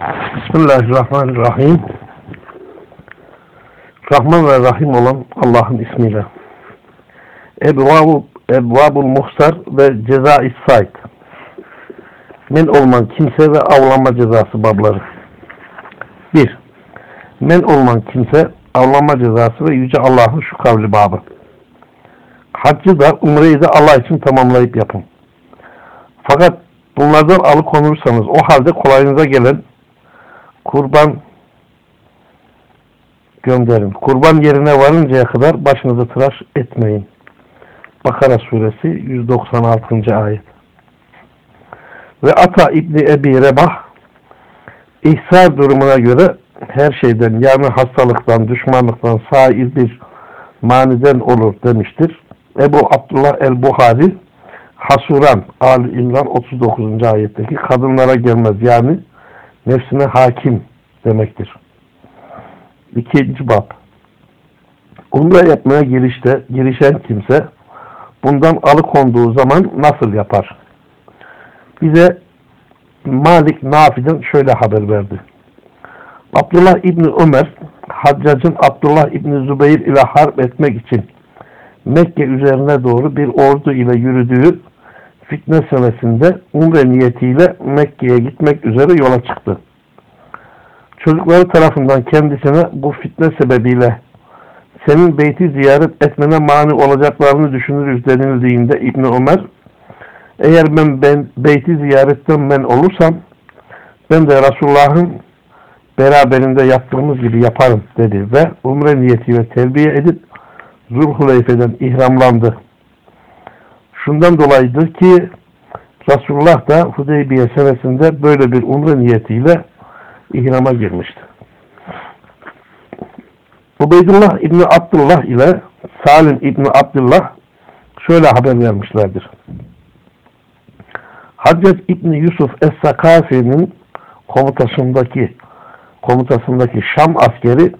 Bismillahirrahmanirrahim. Rahman ve Rahim olan Allah'ın ismiyle. Ebvabul, Ebvabul Muhsar ve Ceza-i Said. Men olman kimse ve avlanma cezası babları. 1. Men olman kimse, avlanma cezası ve Yüce Allah'ın şu kavli babı. Haccı da umreyi de Allah için tamamlayıp yapın. Fakat bunlardan alıkonursanız o halde kolayınıza gelen kurban gönderin. Kurban yerine varıncaya kadar başınızı tıraş etmeyin. Bakara suresi 196. ayet. Ve Ata İbni Ebi Rebah ihsar durumuna göre her şeyden yani hastalıktan, düşmanlıktan, sair bir maniden olur demiştir. Ebu Abdullah el-Buhari Hasuran Ali İmran 39. ayetteki kadınlara gelmez yani nefsine hakim demektir. İkinci bab. Umre yapmaya girişte, girişen kimse bundan alıkonduğu zaman nasıl yapar? Bize Malik Nafi'den şöyle haber verdi. Abdullah İbni Ömer, Haccac'ın Abdullah İbni Zübeyir ile harp etmek için Mekke üzerine doğru bir ordu ile yürüdüğü fitne senesinde umre niyetiyle Mekke'ye gitmek üzere yola çıktı. Çocukları tarafından kendisine bu fitne sebebiyle senin beyti ziyaret etmene mani olacaklarını düşünürüz denildiğinde İbni Ömer eğer ben, ben beyti ziyaretten men olursam ben de Resulullah'ın beraberinde yaptığımız gibi yaparım dedi ve umre niyetiyle terbiye edip Zulhuleyfe'den ihramlandı. Şundan dolayıdır ki Resulullah da Hudeybiye senesinde böyle bir umre niyetiyle ihrama girmişti. Ubeydullah İbni Abdullah ile Salim İbni Abdullah şöyle haber vermişlerdir. Hazret İbni Yusuf Es-Sakafi'nin komutasındaki komutasındaki Şam askeri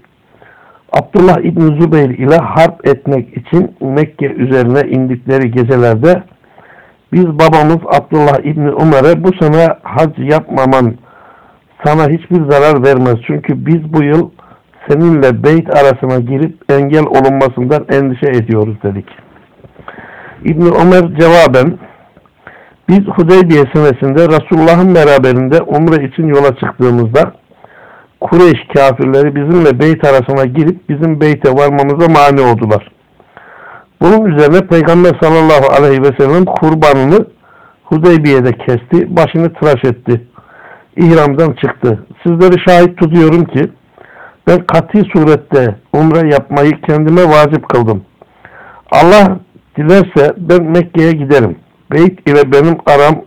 Abdullah İbni Zübeyir ile harp etmek için Mekke üzerine indikleri gecelerde biz babamız Abdullah İbni Umar'a bu sene hac yapmaman sana hiçbir zarar vermez. Çünkü biz bu yıl seninle beyt arasına girip engel olunmasından endişe ediyoruz dedik. İbni Ömer cevaben biz Hudeybiye senesinde Resulullah'ın beraberinde umre için yola çıktığımızda Kureyş kafirleri bizimle beyt arasına girip bizim beyte varmamıza mani oldular. Bunun üzerine Peygamber sallallahu aleyhi ve sellem kurbanını Hudeybiye'de kesti, başını tıraş etti. İhramdan çıktı. Sizleri şahit tutuyorum ki ben kati surette umre yapmayı kendime vacip kıldım. Allah dilerse ben Mekke'ye giderim. Beyt ile benim aram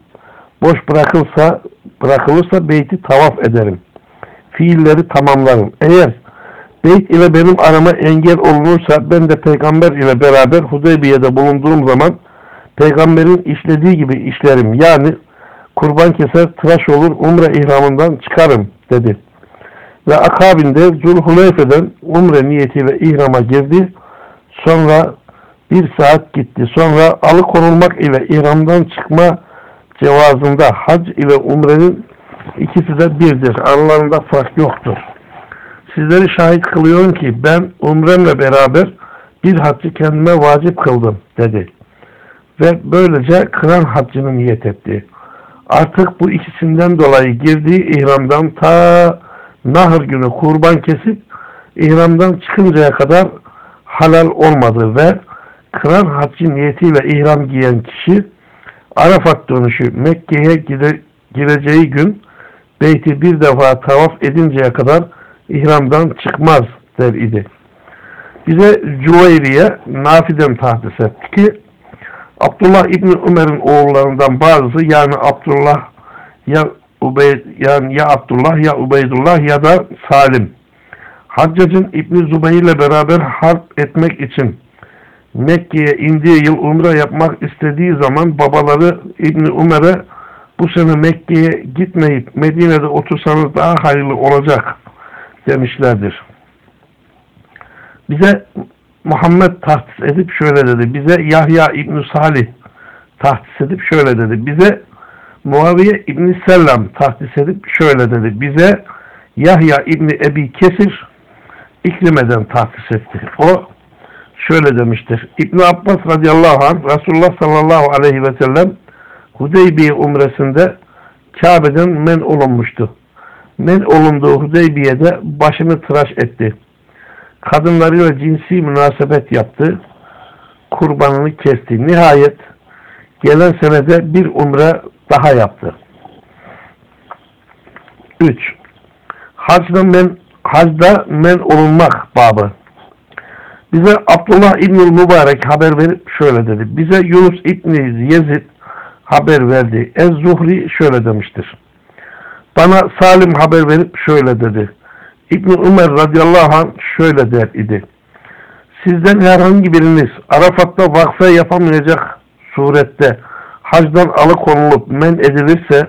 boş bırakılsa bırakılırsa beyti tavaf ederim fiilleri tamamlarım. Eğer beyt ile benim arama engel olunursa ben de peygamber ile beraber Hudeybiye'de bulunduğum zaman peygamberin işlediği gibi işlerim. Yani kurban keser, tıraş olur, umre ihramından çıkarım dedi. Ve akabinde Zulhuleyfe'den umre niyetiyle ihrama girdi. Sonra bir saat gitti. Sonra alıkonulmak ile ihramdan çıkma cevazında hac ile umrenin İkisi de birdir. Aralarında fark yoktur. Sizleri şahit kılıyorum ki ben umremle beraber bir haccı kendime vacip kıldım dedi. Ve böylece kıran haccını niyet etti. Artık bu ikisinden dolayı girdiği ihramdan ta nahır günü kurban kesip ihramdan çıkıncaya kadar halal olmadı ve kıran haccı niyetiyle ihram giyen kişi Arafat dönüşü Mekke'ye gireceği gün beyti bir defa tavaf edinceye kadar ihramdan çıkmaz der idi. Bize Cüveyriye Nafi'den tahdis etti ki Abdullah İbni Ömer'in oğullarından bazısı yani Abdullah ya Ubey, yani ya Abdullah ya Ubeydullah ya da Salim Haccac'ın İbni Zübeyir ile beraber harp etmek için Mekke'ye indiği yıl umre yapmak istediği zaman babaları İbni Ömer'e bu sene Mekke'ye gitmeyip Medine'de otursanız daha hayırlı olacak demişlerdir. Bize Muhammed tahsis edip şöyle dedi. Bize Yahya İbn Salih tahsis edip şöyle dedi. Bize Muaviye İbni Sellam tahdis edip şöyle dedi. Bize Yahya İbni Ebi Kesir İkrime'den tahdis etti. O şöyle demiştir. İbn Abbas radıyallahu anh Resulullah sallallahu aleyhi ve sellem Hudeybiye umresinde Kabe'den men olunmuştu. Men olunduğu Hudeybiye'de başını tıraş etti. Kadınlarıyla cinsi münasebet yaptı. Kurbanını kesti. Nihayet gelen senede bir umre daha yaptı. 3. Hacda men, hacda men olunmak babı. Bize Abdullah İbnül Mübarek haber verip şöyle dedi. Bize Yunus İbni Yezid haber verdi. Ez-Zuhri şöyle demiştir. Bana Salim haber verip şöyle dedi. İbn Ömer radıyallahu anh şöyle der idi. Sizden herhangi biriniz Arafat'ta vakfe yapamayacak surette hacdan alıkonulup men edilirse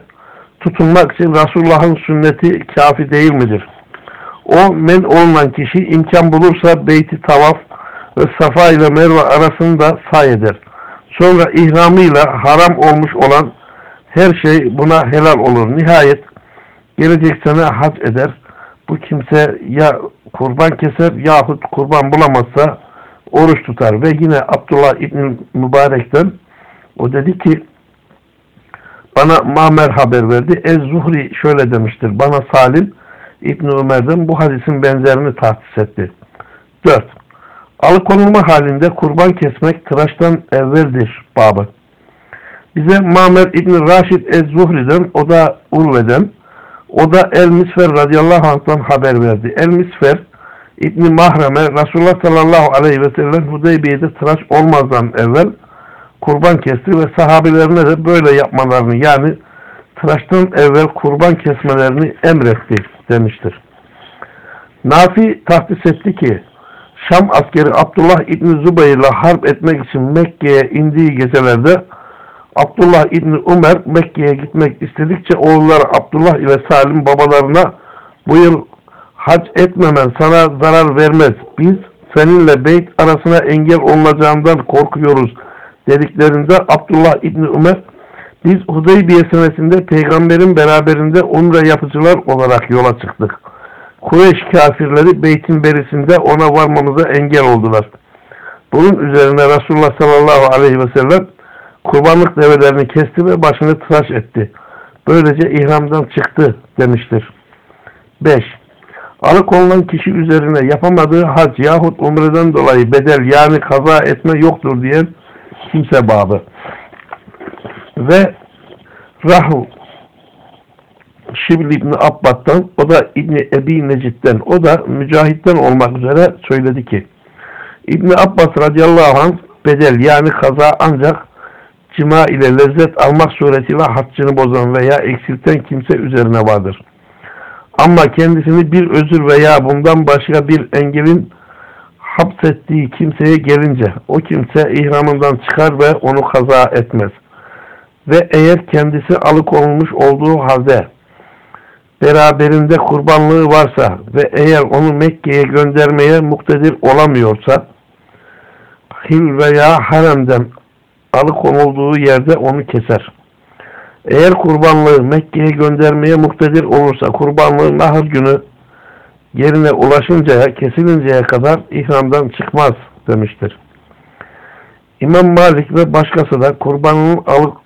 tutunmak için Resulullah'ın sünneti kafi değil midir? O men olunan kişi imkan bulursa beyti tavaf ve Safa ile Merve arasında say eder. Sonra ihramıyla haram olmuş olan her şey buna helal olur. Nihayet gelecek sene hac eder. Bu kimse ya kurban keser yahut kurban bulamazsa oruç tutar. Ve yine Abdullah İbni Mübarek'ten o dedi ki bana Mamer haber verdi. Ez-Zuhri şöyle demiştir. Bana Salim İbni Ömer'den bu hadisin benzerini tahsis etti. 4. Alıkonulma halinde kurban kesmek tıraştan evveldir babı. Bize Mamer İbni Raşid Ez-Zuhri'den, o da Urve'den, o da El-Misfer radıyallahu anh'tan haber verdi. El-Misfer İbni Mahrem'e Resulullah sallallahu aleyhi ve sellem Hudeybiye'de tıraş olmazdan evvel kurban kesti ve sahabelerine de böyle yapmalarını yani tıraştan evvel kurban kesmelerini emretti demiştir. Nafi tahsis etti ki Şam askeri Abdullah İbni Zübeyir ile harp etmek için Mekke'ye indiği gecelerde Abdullah İbni Ömer Mekke'ye gitmek istedikçe oğulları Abdullah ile Salim babalarına bu yıl hac etmemen sana zarar vermez. Biz seninle beyt arasına engel olacağından korkuyoruz dediklerinde Abdullah İbni Ömer biz Hudeybiye senesinde peygamberin beraberinde umre yapıcılar olarak yola çıktık. Kureyş kafirleri beytin berisinde ona varmamıza engel oldular. Bunun üzerine Resulullah sallallahu aleyhi ve sellem kurbanlık develerini kesti ve başını tıraş etti. Böylece ihramdan çıktı demiştir. 5. Alıkonulan kişi üzerine yapamadığı hac yahut umreden dolayı bedel yani kaza etme yoktur diyen kimse babı. Ve Rahu Şibli İbni Abbad'dan, o da İbni Ebi Necid'den, o da Mücahit'ten olmak üzere söyledi ki, İbni Abbas radıyallahu anh bedel yani kaza ancak cima ile lezzet almak suretiyle haccını bozan veya eksilten kimse üzerine vardır. Ama kendisini bir özür veya bundan başka bir engelin hapsettiği kimseye gelince o kimse ihramından çıkar ve onu kaza etmez. Ve eğer kendisi alıkonulmuş olduğu halde beraberinde kurbanlığı varsa ve eğer onu Mekke'ye göndermeye muktedir olamıyorsa hil veya haremden alıkonulduğu yerde onu keser. Eğer kurbanlığı Mekke'ye göndermeye muktedir olursa kurbanlığı nahır günü yerine ulaşıncaya, kesilinceye kadar ihramdan çıkmaz demiştir. İmam Malik ve başkası da kurbanın alık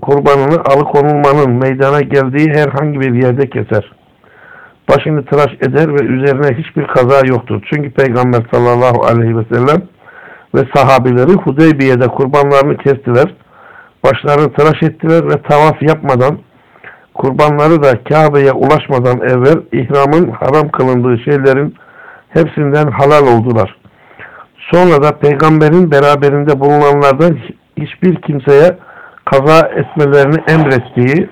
kurbanını alıkonulmanın meydana geldiği herhangi bir yerde keser. Başını tıraş eder ve üzerine hiçbir kaza yoktur. Çünkü Peygamber sallallahu aleyhi ve sellem ve sahabileri Hudeybiye'de kurbanlarını kestiler. Başlarını tıraş ettiler ve tavaf yapmadan kurbanları da Kabe'ye ulaşmadan evvel ihramın haram kılındığı şeylerin hepsinden halal oldular. Sonra da peygamberin beraberinde bulunanlardan hiçbir kimseye kaza etmelerini emrettiği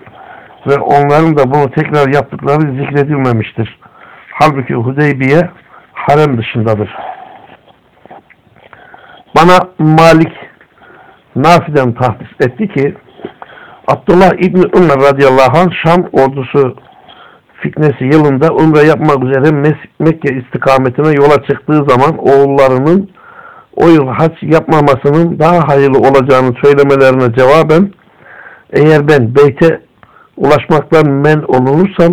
ve onların da bunu tekrar yaptıkları zikredilmemiştir. Halbuki Hudeybiye harem dışındadır. Bana Malik Nafi'den tahsis etti ki Abdullah İbni Ömer radıyallahu anh Şam ordusu fitnesi yılında umre yapmak üzere Mekke istikametine yola çıktığı zaman oğullarının o yıl hac yapmamasının daha hayırlı olacağını söylemelerine cevaben eğer ben beyte ulaşmaktan men olunursam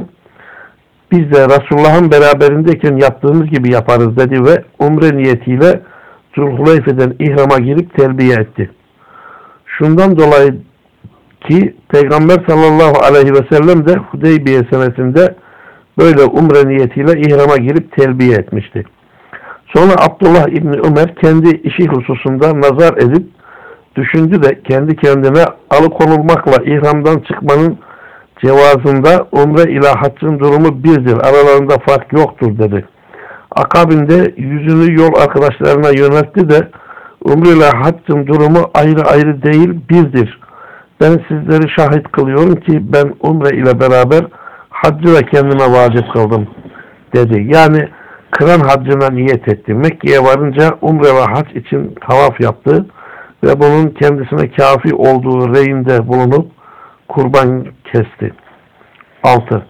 biz de Resulullah'ın beraberindeyken yaptığımız gibi yaparız dedi ve umre niyetiyle Zulhuleyfe'den ihrama girip terbiye etti. Şundan dolayı ki Peygamber sallallahu aleyhi ve sellem de Hudeybiye senesinde böyle umre niyetiyle ihrama girip terbiye etmişti. Sonra Abdullah İbni Ömer kendi işi hususunda nazar edip düşündü de kendi kendine alıkonulmakla ihramdan çıkmanın cevazında umre ile haccın durumu birdir. Aralarında fark yoktur dedi. Akabinde yüzünü yol arkadaşlarına yöneltti de umre ile haccın durumu ayrı ayrı değil birdir. Ben sizleri şahit kılıyorum ki ben umre ile beraber haccı da kendime vacip kıldım dedi. Yani kıran haccına niyet etti. Mekke'ye varınca umre ve hac için tavaf yaptı ve bunun kendisine kafi olduğu reyinde bulunup kurban kesti. 6.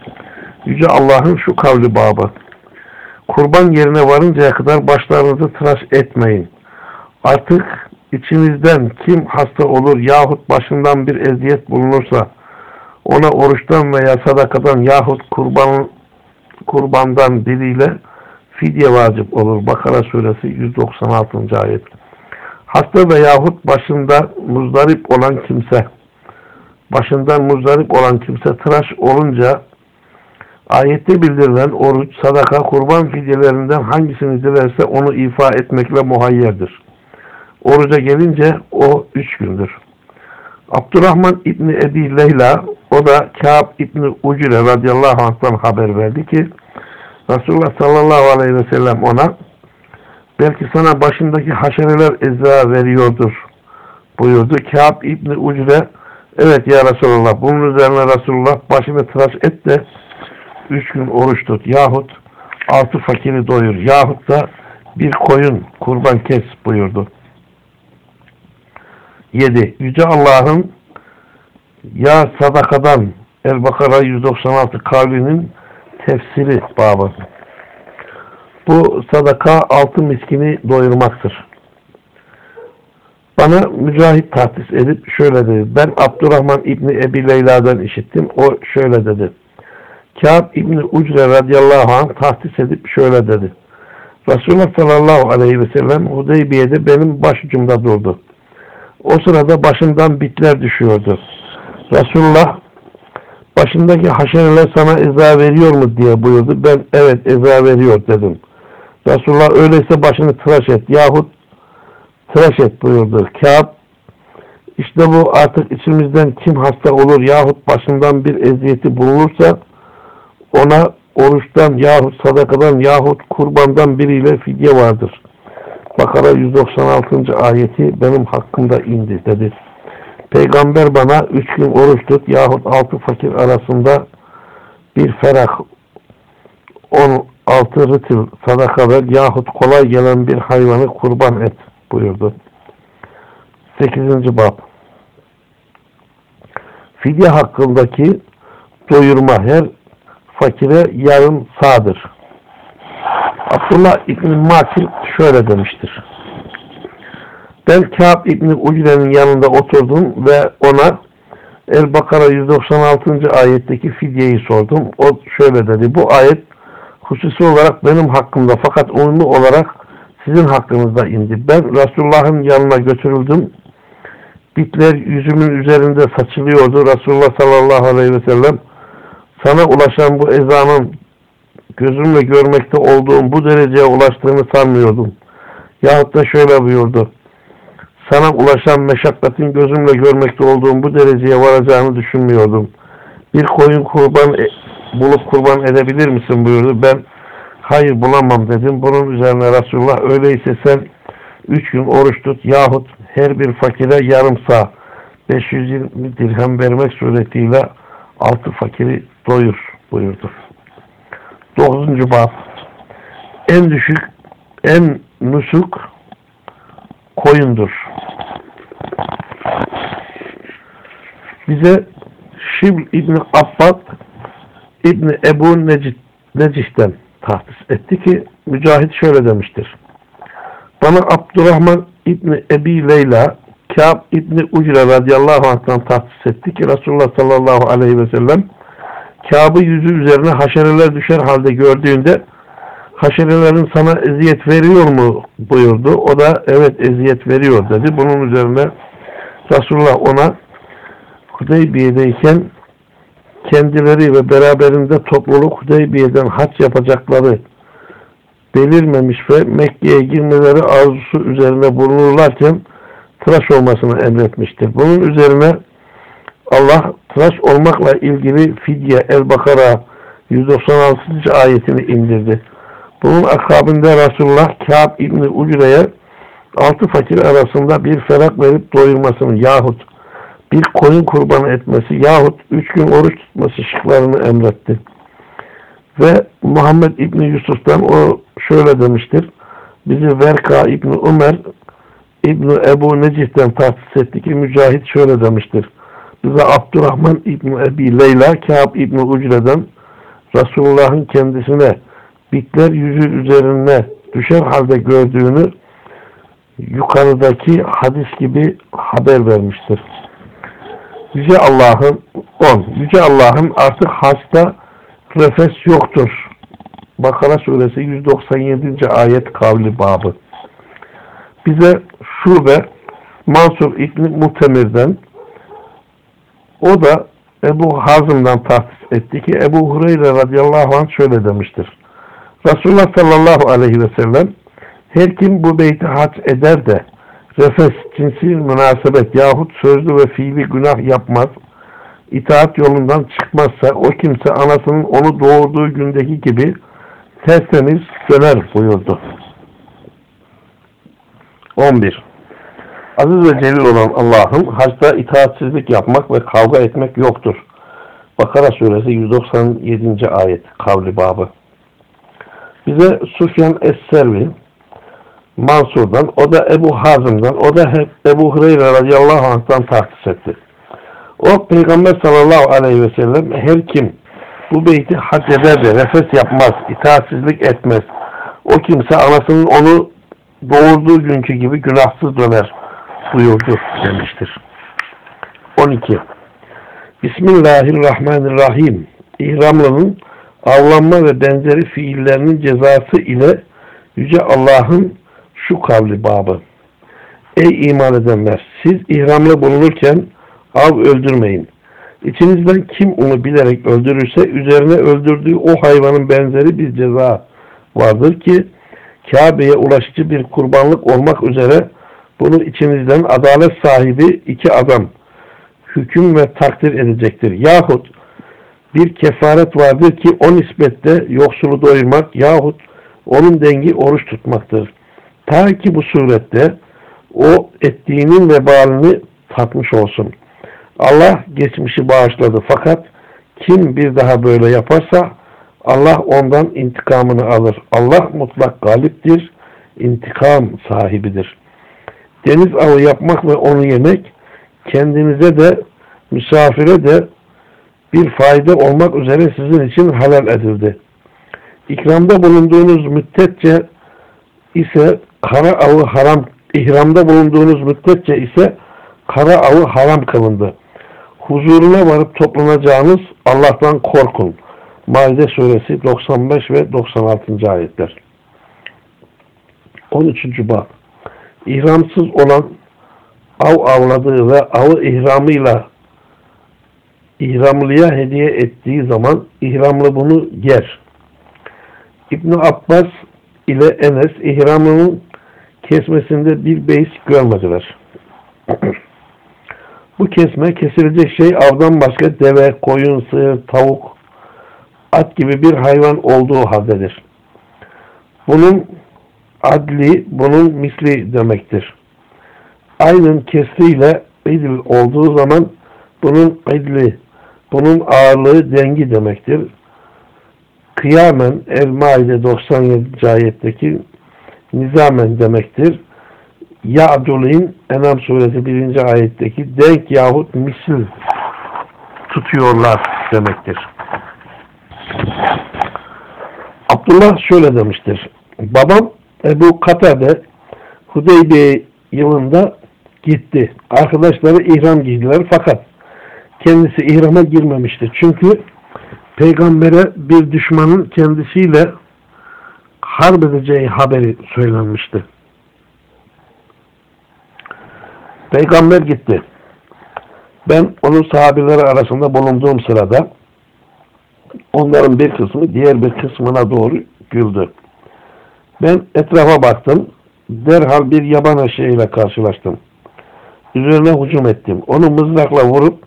Yüce Allah'ın şu kavli babı. Kurban yerine varıncaya kadar başlarınızı tıraş etmeyin. Artık içinizden kim hasta olur yahut başından bir eziyet bulunursa ona oruçtan veya sadakadan yahut kurban, kurbandan diliyle fidye vacip olur. Bakara suresi 196. ayet. Hasta veyahut başında muzdarip olan kimse başından muzdarip olan kimse tıraş olunca ayette bildirilen oruç, sadaka, kurban fidyelerinden hangisini dilerse onu ifa etmekle muhayyerdir. Oruca gelince o üç gündür. Abdurrahman İbni Ebi Leyla o da Kâb İbni Ucire radıyallahu anh'tan haber verdi ki Resulullah sallallahu aleyhi ve sellem ona belki sana başındaki haşereler eza veriyordur buyurdu. Kâb İbni Ucre evet ya Resulullah bunun üzerine Resulullah başını tıraş et de üç gün oruç tut yahut altı fakiri doyur yahut da bir koyun kurban kes buyurdu. 7. Yüce Allah'ın ya sadakadan El-Bakara 196 kavlinin tefsiri babı. Bu sadaka altı miskini doyurmaktır. Bana mücahit tahsis edip şöyle dedi. Ben Abdurrahman İbni Ebi Leyla'dan işittim. O şöyle dedi. Kâb İbni Ucre radıyallahu anh tahsis edip şöyle dedi. Resulullah sallallahu aleyhi ve sellem Hudeybiye'de benim başucumda durdu. O sırada başımdan bitler düşüyordu. Resulullah başındaki haşereler sana eza veriyor mu diye buyurdu. Ben evet eza veriyor dedim. Resulullah öyleyse başını tıraş et yahut tıraş et buyurdu. Kâb işte bu artık içimizden kim hasta olur yahut başından bir eziyeti bulunursa ona oruçtan yahut sadakadan yahut kurbandan biriyle fidye vardır. Bakara 196. ayeti benim hakkımda indi dedi. Peygamber bana üç gün oruç tut yahut altı fakir arasında bir ferah on altı rıtıl sadaka ver yahut kolay gelen bir hayvanı kurban et buyurdu. 8. bab Fidye hakkındaki doyurma her fakire yarım sağdır. Abdullah İbni şöyle demiştir. Ben Kâb İbni Ucre'nin yanında oturdum ve ona El-Bakara 196. ayetteki fidyeyi sordum. O şöyle dedi. Bu ayet hususi olarak benim hakkımda fakat umumi olarak sizin hakkınızda indi. Ben Resulullah'ın yanına götürüldüm. Bitler yüzümün üzerinde saçılıyordu. Resulullah sallallahu aleyhi ve sellem sana ulaşan bu ezanın gözümle görmekte olduğum bu dereceye ulaştığını sanmıyordum. Yahut da şöyle buyurdu. Sana ulaşan meşakkatin gözümle görmekte olduğum bu dereceye varacağını düşünmüyordum. Bir koyun kurban e, bulup kurban edebilir misin buyurdu. Ben hayır bulamam dedim. Bunun üzerine Resulullah öyleyse sen üç gün oruç tut yahut her bir fakire yarım sağ 520 dirhem vermek suretiyle altı fakiri doyur buyurdu. Dokuzuncu bab en düşük en nusuk koyundur. Bize Şibl İbni Abbad İbni Ebu Necid, Necih'ten tahsis etti ki Mücahit şöyle demiştir. Bana Abdurrahman İbni Ebi Leyla Kâb İbni Ucre radıyallahu anh'tan tahsis etti ki Resulullah sallallahu aleyhi ve sellem Kâb'ı yüzü üzerine haşereler düşer halde gördüğünde haşerelerin sana eziyet veriyor mu buyurdu. O da evet eziyet veriyor dedi. Bunun üzerine Resulullah ona Hudeybiye'deyken kendileri ve beraberinde topluluk Hudeybiye'den haç yapacakları belirmemiş ve Mekke'ye girmeleri arzusu üzerine bulunurlarken tıraş olmasını emretmiştir. Bunun üzerine Allah tıraş olmakla ilgili Fidye El-Bakara 196. ayetini indirdi. Bunun akabinde Resulullah Kâb İbni Ucre'ye altı fakir arasında bir ferak verip doyurmasını yahut bir koyun kurbanı etmesi yahut üç gün oruç tutması şıklarını emretti. Ve Muhammed İbni Yusuf'tan o şöyle demiştir. Bizi Verka İbni Ömer İbni Ebu Necih'ten tahsis etti ki Mücahit şöyle demiştir. Bize Abdurrahman İbni Ebi Leyla Kâb İbni Ucre'den Resulullah'ın kendisine bitler yüzü üzerine düşer halde gördüğünü yukarıdaki hadis gibi haber vermiştir. Yüce Allah'ın 10. Yüce Allah'ın artık hasta refes yoktur. Bakara suresi 197. ayet kavli babı. Bize şube Mansur İbni Muhtemir'den o da Ebu Hazım'dan tahsis etti ki Ebu Hureyre radıyallahu anh şöyle demiştir. Resulullah sallallahu aleyhi ve sellem her kim bu beyti hac eder de refes, cinsi münasebet yahut sözlü ve fiili günah yapmaz, itaat yolundan çıkmazsa o kimse anasının onu doğurduğu gündeki gibi tertemiz döner buyurdu. 11. Aziz ve celil olan Allah'ın hacda itaatsizlik yapmak ve kavga etmek yoktur. Bakara suresi 197. ayet kavli babı. Bize Sufyan Es-Servi Mansur'dan, o da Ebu Hazım'dan, o da hep Ebu Hureyre radıyallahu anh'tan tahsis etti. O Peygamber sallallahu aleyhi ve sellem her kim bu beyti hak eder de nefes yapmaz, itaatsizlik etmez. O kimse anasının onu doğurduğu günkü gibi günahsız döner buyurdu demiştir. 12. Bismillahirrahmanirrahim. İhramlının avlanma ve benzeri fiillerinin cezası ile Yüce Allah'ın şu kavli babı. Ey iman edenler! Siz ihramlı bulunurken av öldürmeyin. İçinizden kim onu bilerek öldürürse üzerine öldürdüğü o hayvanın benzeri bir ceza vardır ki Kabe'ye ulaşıcı bir kurbanlık olmak üzere bunu içinizden adalet sahibi iki adam hüküm ve takdir edecektir. Yahut bir kefaret vardır ki o nispette yoksulu doyurmak yahut onun dengi oruç tutmaktır. Ta ki bu surette o ettiğinin vebalini tatmış olsun. Allah geçmişi bağışladı fakat kim bir daha böyle yaparsa Allah ondan intikamını alır. Allah mutlak galiptir, intikam sahibidir. Deniz avı yapmak ve onu yemek kendinize de misafire de bir fayda olmak üzere sizin için halal edildi. İkramda bulunduğunuz müddetçe ise kara avı haram, ihramda bulunduğunuz müddetçe ise kara avı haram kılındı. Huzuruna varıp toplanacağınız Allah'tan korkun. Maide suresi 95 ve 96. ayetler. 13. bab. İhramsız olan av avladığı ve avı ihramıyla ihramlıya hediye ettiği zaman ihramlı bunu yer. İbn Abbas ile Enes ihramının kesmesinde bir beis görmediler. Bu kesme kesilecek şey avdan başka deve, koyun, sığır, tavuk, at gibi bir hayvan olduğu haldedir. Bunun adli, bunun misli demektir. Aynın kesriyle idil olduğu zaman bunun idli, bunun ağırlığı dengi demektir. Kıyamen El-Maide 97. ayetteki nizamen demektir. Ya'dulin Enam suresi 1. ayetteki denk yahut misil tutuyorlar demektir. Abdullah şöyle demiştir. Babam Ebu Katade Hudeybiye yılında gitti. Arkadaşları ihram giydiler fakat kendisi ihrama girmemişti. Çünkü peygambere bir düşmanın kendisiyle harp edeceği haberi söylenmişti. Peygamber gitti. Ben onun sahabeleri arasında bulunduğum sırada onların bir kısmı diğer bir kısmına doğru güldü. Ben etrafa baktım. Derhal bir yaban eşeğiyle karşılaştım. Üzerine hücum ettim. Onu mızrakla vurup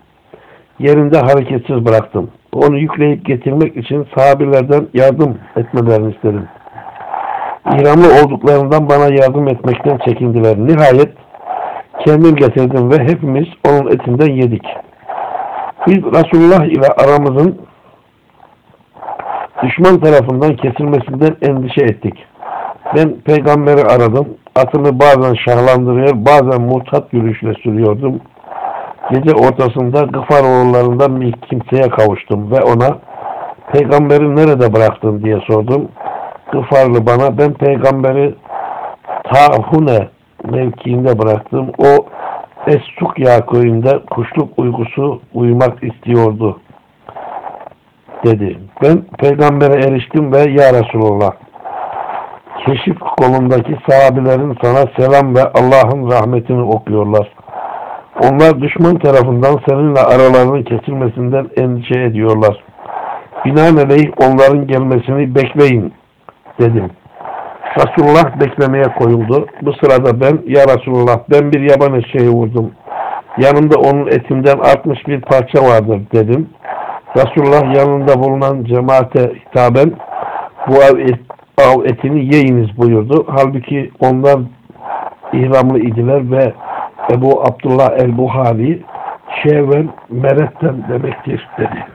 yerinde hareketsiz bıraktım. Onu yükleyip getirmek için sahabelerden yardım etmelerini istedim. İhramlı olduklarından bana yardım etmekten çekindiler. Nihayet kendim getirdim ve hepimiz onun etinden yedik. Biz Resulullah ile aramızın düşman tarafından kesilmesinden endişe ettik. Ben peygamberi aradım. Atımı bazen şahlandırıyor, bazen mutat yürüyüşle sürüyordum. Gece ortasında Gıfar oğullarından bir kimseye kavuştum ve ona peygamberi nerede bıraktın diye sordum. Gıfarlı bana ben peygamberi Tahune mevkiinde bıraktım. O Estukya köyünde kuşluk uykusu uyumak istiyordu dedi. Ben peygambere eriştim ve ya Resulullah keşif kolundaki sahabilerin sana selam ve Allah'ın rahmetini okuyorlar. Onlar düşman tarafından seninle aralarının kesilmesinden endişe ediyorlar. Binaenaleyh onların gelmesini bekleyin dedim. Resulullah beklemeye koyuldu. Bu sırada ben ya Resulullah ben bir yaban eşeği vurdum. Yanımda onun etinden artmış bir parça vardır dedim. Resulullah yanında bulunan cemaate hitaben bu av, et, av etini yiyiniz buyurdu. Halbuki onlar ihramlı idiler ve Ebu Abdullah el-Buhari şeven meretten demektir dedi.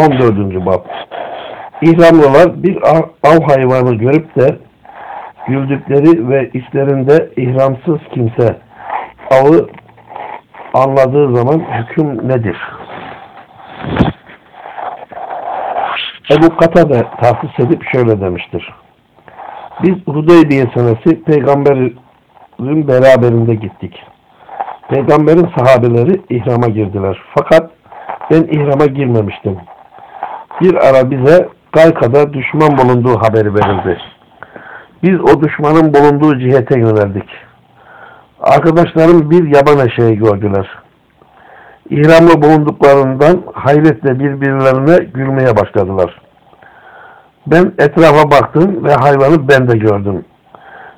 14. bab İhramlılar bir av hayvanı görüp de güldükleri ve işlerinde ihramsız kimse avı anladığı zaman hüküm nedir? Ebu Katade tahsis edip şöyle demiştir. Biz Hudeybiye senesi peygamberin beraberinde gittik. Peygamberin sahabeleri ihrama girdiler. Fakat ben ihrama girmemiştim. Bir ara bize Gayka'da düşman bulunduğu haberi verildi. Biz o düşmanın bulunduğu cihete yöneldik. Arkadaşlarım bir yaban eşeği gördüler. İhramlı bulunduklarından hayretle birbirlerine gülmeye başladılar. Ben etrafa baktım ve hayvanı ben de gördüm.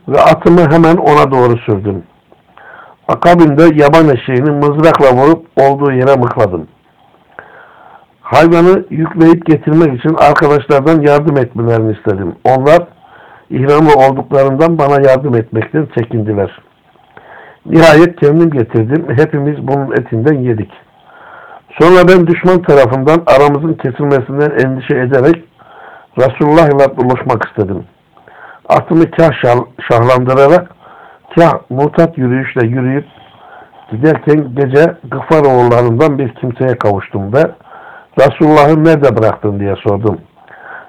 Ve atımı hemen ona doğru sürdüm. Akabinde yaban eşeğini mızrakla vurup olduğu yere mıkladım. Hayvanı yükleyip getirmek için arkadaşlardan yardım etmelerini istedim. Onlar ihramlı olduklarından bana yardım etmekten çekindiler. Nihayet kendim getirdim. Hepimiz bunun etinden yedik. Sonra ben düşman tarafından aramızın kesilmesinden endişe ederek Resulullah ile buluşmak istedim. Atımı kah şahlandırarak kah mutat yürüyüşle yürüyüp giderken gece Gıfar oğullarından bir kimseye kavuştum ve Resulullah'ı nerede bıraktın diye sordum.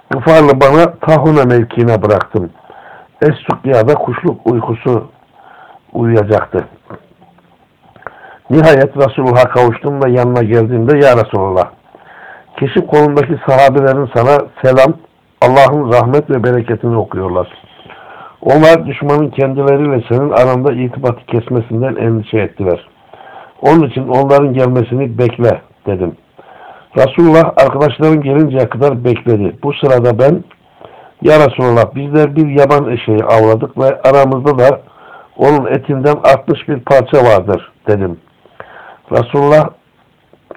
Gıfarlı bana Tahuna mevkiine bıraktım. Es-Sukya'da kuşluk uykusu uyuyacaktı. Nihayet Resulullah'a kavuştum ve yanına geldiğimde Ya Resulullah keşif kolundaki sahabelerin sana selam, Allah'ın rahmet ve bereketini okuyorlar. Onlar düşmanın kendileriyle senin aranda irtibatı kesmesinden endişe ettiler. Onun için onların gelmesini bekle dedim. Resulullah arkadaşların gelinceye kadar bekledi. Bu sırada ben Ya Resulullah bizler bir yaban eşeği avladık ve aramızda da onun etinden artmış bir parça vardır dedim. Resulullah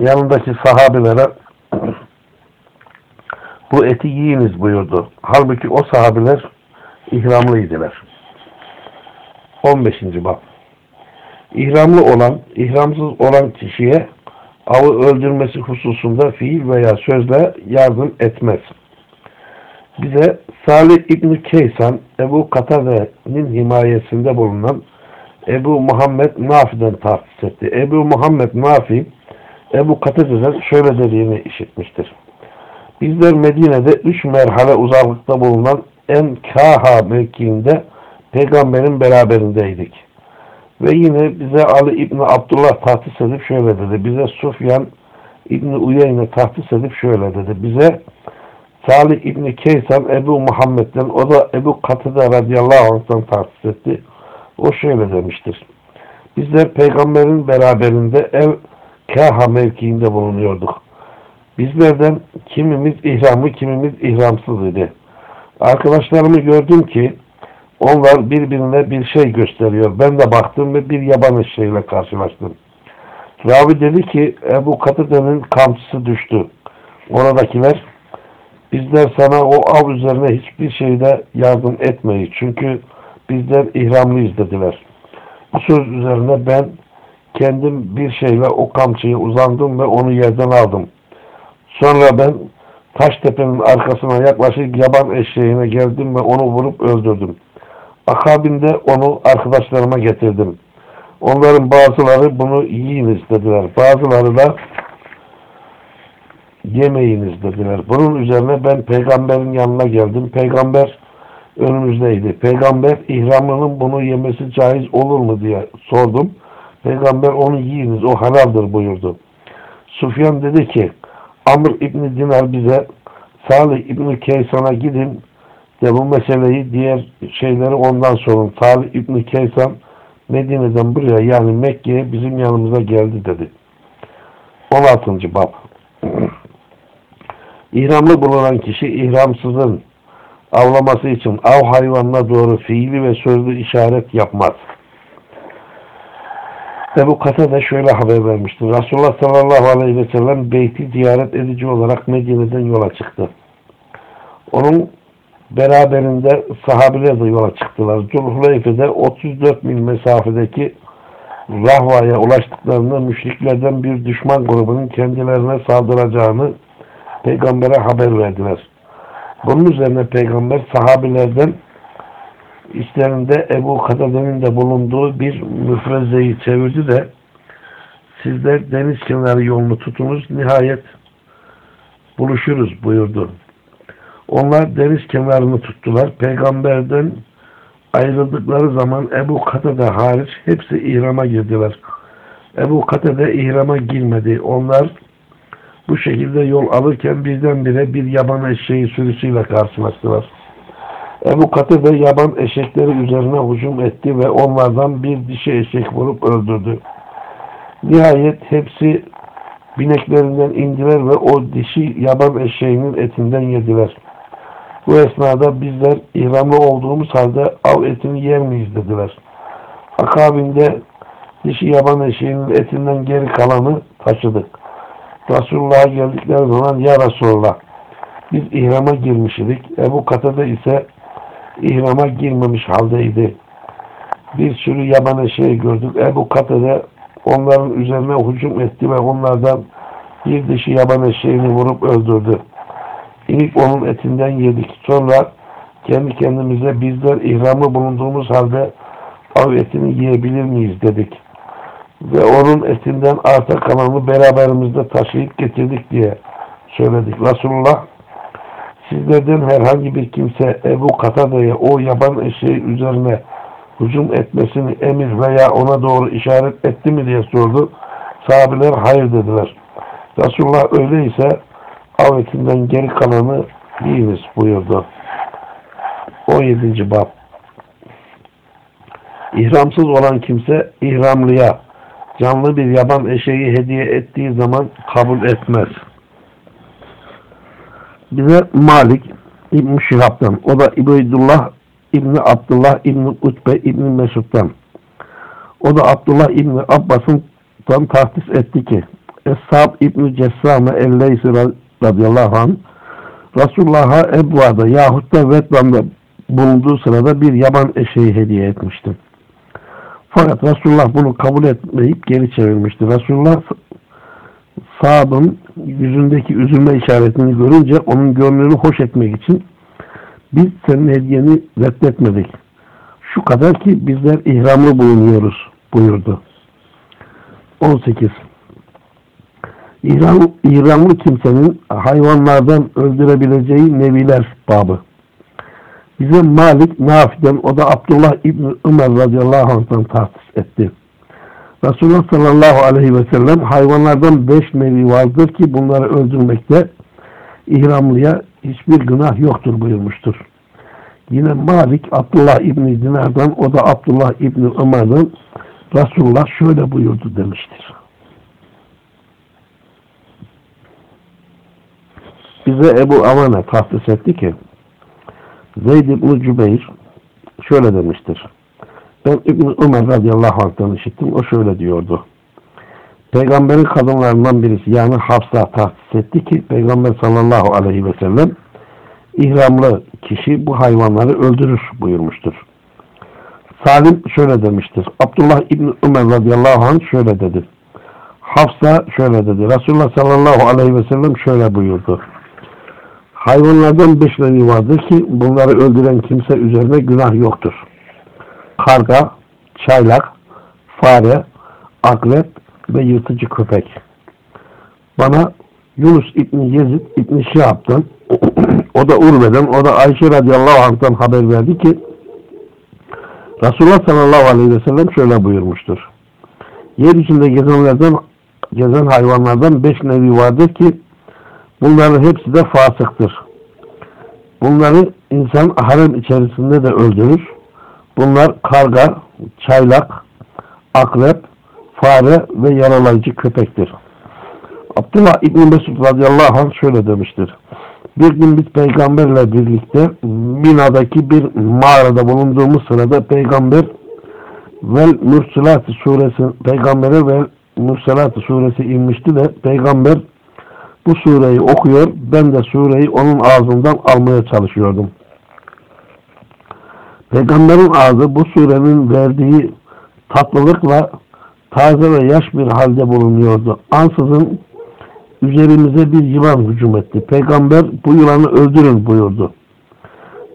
yanındaki sahabilere bu eti yiyiniz buyurdu. Halbuki o sahabiler ihramlıydılar. 15. bab İhramlı olan, ihramsız olan kişiye avı öldürmesi hususunda fiil veya sözle yardım etmez. Bize Salih İbni Keysan, Ebu Katade'nin himayesinde bulunan Ebu Muhammed Nafi'den tahsis etti. Ebu Muhammed Nafi, Ebu Katade'den şöyle dediğini işitmiştir. Bizler Medine'de üç merhale uzaklıkta bulunan En Kaha mevkiinde peygamberin beraberindeydik. Ve yine bize Ali İbni Abdullah tahsis edip şöyle dedi. Bize Sufyan İbni Uyeyne tahsis edip şöyle dedi. Bize Salih İbni Keysan Ebu Muhammed'den o da Ebu Katıda radıyallahu anh'tan tahsis etti. O şöyle demiştir. Bizler peygamberin beraberinde ev kaha mevkiinde bulunuyorduk. Bizlerden kimimiz ihramlı kimimiz ihramsız idi. Arkadaşlarımı gördüm ki onlar birbirine bir şey gösteriyor. Ben de baktım ve bir yaban eşeğiyle karşılaştım. Ravi dedi ki Ebu Katıde'nin kamçısı düştü. Oradakiler bizler sana o av üzerine hiçbir şeyde yardım etmeyiz. Çünkü bizler ihramlıyız dediler. Bu söz üzerine ben kendim bir şeyle o kamçıyı uzandım ve onu yerden aldım. Sonra ben Taştepe'nin arkasına yaklaşık yaban eşeğine geldim ve onu vurup öldürdüm. Akabinde onu arkadaşlarıma getirdim. Onların bazıları bunu yiyiniz dediler. Bazıları da yemeyiniz dediler. Bunun üzerine ben peygamberin yanına geldim. Peygamber önümüzdeydi. Peygamber ihramlının bunu yemesi caiz olur mu diye sordum. Peygamber onu yiyiniz o halaldir buyurdu. Sufyan dedi ki Amr İbni Dinar bize Salih İbni Keysan'a gidin de bu meseleyi diğer şeyleri ondan sorun. Salih İbni Keysan Medine'den buraya yani Mekke'ye bizim yanımıza geldi dedi. 16. Bab İhramlı bulunan kişi ihramsızın avlaması için av hayvanına doğru fiili ve sözlü işaret yapmaz. Ebu Kata da şöyle haber vermiştir. Resulullah sallallahu aleyhi ve sellem beyti ziyaret edici olarak Medine'den yola çıktı. Onun beraberinde sahabiler de yola çıktılar. Zulhuleyfe'de 34 mil mesafedeki Rahva'ya ulaştıklarında müşriklerden bir düşman grubunun kendilerine saldıracağını peygambere haber verdiler. Bunun üzerine peygamber sahabilerden işlerinde Ebu Katade'nin de bulunduğu bir müfrezeyi çevirdi de sizler deniz kenarı yolunu tutunuz nihayet buluşuruz buyurdu. Onlar deniz kenarını tuttular. Peygamberden ayrıldıkları zaman Ebu Katade hariç hepsi ihrama girdiler. Ebu Katade ihrama girmedi. Onlar bu şekilde yol alırken birdenbire bir yaban eşeği sürüsüyle karşılaştılar. Ebu Katade yaban eşekleri üzerine hücum etti ve onlardan bir dişi eşek vurup öldürdü. Nihayet hepsi bineklerinden indiler ve o dişi yaban eşeğinin etinden yediler. Bu esnada bizler ihramlı olduğumuz halde av etini yer miyiz dediler. Akabinde dişi yaban eşeğinin etinden geri kalanı taşıdık. Resulullah'a geldikleri zaman ya Resulullah biz ihrama girmişidik. Ebu Katade ise ihrama girmemiş haldeydi. Bir sürü yaban eşeği gördük. Ebu Katade onların üzerine hücum etti ve onlardan bir dişi yaban eşeğini vurup öldürdü. İlk onun etinden yedik. Sonra kendi kendimize bizler ihramı bulunduğumuz halde av etini yiyebilir miyiz dedik. Ve onun etinden arta kalanı beraberimizde taşıyıp getirdik diye söyledik. Resulullah sizlerden herhangi bir kimse Ebu Katade'ye o yaban eşeği üzerine hücum etmesini emir veya ona doğru işaret etti mi diye sordu. Sahabeler hayır dediler. Resulullah öyleyse av etinden geri kalanı yiyiniz buyurdu. 17. Bab İhramsız olan kimse ihramlıya canlı bir yaban eşeği hediye ettiği zaman kabul etmez. Bize Malik İbn Şihab'dan, o da İbeydullah İbni Abdullah İbni Utbe İbni Mesud'dan, o da Abdullah İbni Abbas'ın tam tahsis etti ki Eshab İbni Cessame Elleysi radıyallahu anh Resulullah'a Ebva'da yahut da Vetlan'da bulunduğu sırada bir yaban eşeği hediye etmişti. Fakat Resulullah bunu kabul etmeyip geri çevirmişti. Resulullah Sa'd'ın yüzündeki üzülme işaretini görünce onun gönlünü hoş etmek için biz senin hediyeni reddetmedik. Şu kadar ki bizler ihramlı bulunuyoruz buyurdu. 18. İran, İranlı kimsenin hayvanlardan öldürebileceği neviler babı. Bize Malik Nafi'den o da Abdullah İbni Ömer radıyallahu anh'tan tahsis etti. Resulullah sallallahu aleyhi ve sellem hayvanlardan beş nevi vardır ki bunları öldürmekte ihramlıya hiçbir günah yoktur buyurmuştur. Yine Malik Abdullah İbni Dinar'dan o da Abdullah İbni Ömer'den Resulullah şöyle buyurdu demiştir. Bize Ebu Avana tahsis etti ki Zeyd İbni Cübeyr şöyle demiştir. Ben İbni Ömer radıyallahu anh'tan işittim. O şöyle diyordu. Peygamberin kadınlarından birisi yani Hafsa tahsis etti ki Peygamber sallallahu aleyhi ve sellem ihramlı kişi bu hayvanları öldürür buyurmuştur. Salim şöyle demiştir. Abdullah İbni Ömer radıyallahu anh şöyle dedi. Hafsa şöyle dedi. Resulullah sallallahu aleyhi ve sellem şöyle buyurdu. Hayvanlardan beş nevi vardır ki bunları öldüren kimse üzerine günah yoktur. Karga, çaylak, fare, akrep ve yırtıcı köpek. Bana Yunus İbni Yezid İbni Şihab'dan o da Urve'den o da Ayşe radıyallahu anh'tan haber verdi ki Resulullah sallallahu aleyhi ve sellem şöyle buyurmuştur. Yer içinde gezenlerden gezen hayvanlardan beş nevi vardır ki bunların hepsi de fasıktır. Bunları insan harem içerisinde de öldürür. Bunlar karga, çaylak, akrep, fare ve yaralayıcı köpektir. Abdullah İbni Mesud radıyallahu anh şöyle demiştir. Bir gün biz peygamberle birlikte Mina'daki bir mağarada bulunduğumuz sırada peygamber Vel Mürselat suresi peygambere ve Mürselat suresi inmişti ve peygamber bu sureyi okuyor. Ben de sureyi onun ağzından almaya çalışıyordum. Peygamberin ağzı bu surenin verdiği tatlılıkla taze ve yaş bir halde bulunuyordu. Ansızın üzerimize bir yılan hücum etti. Peygamber bu yılanı öldürün buyurdu.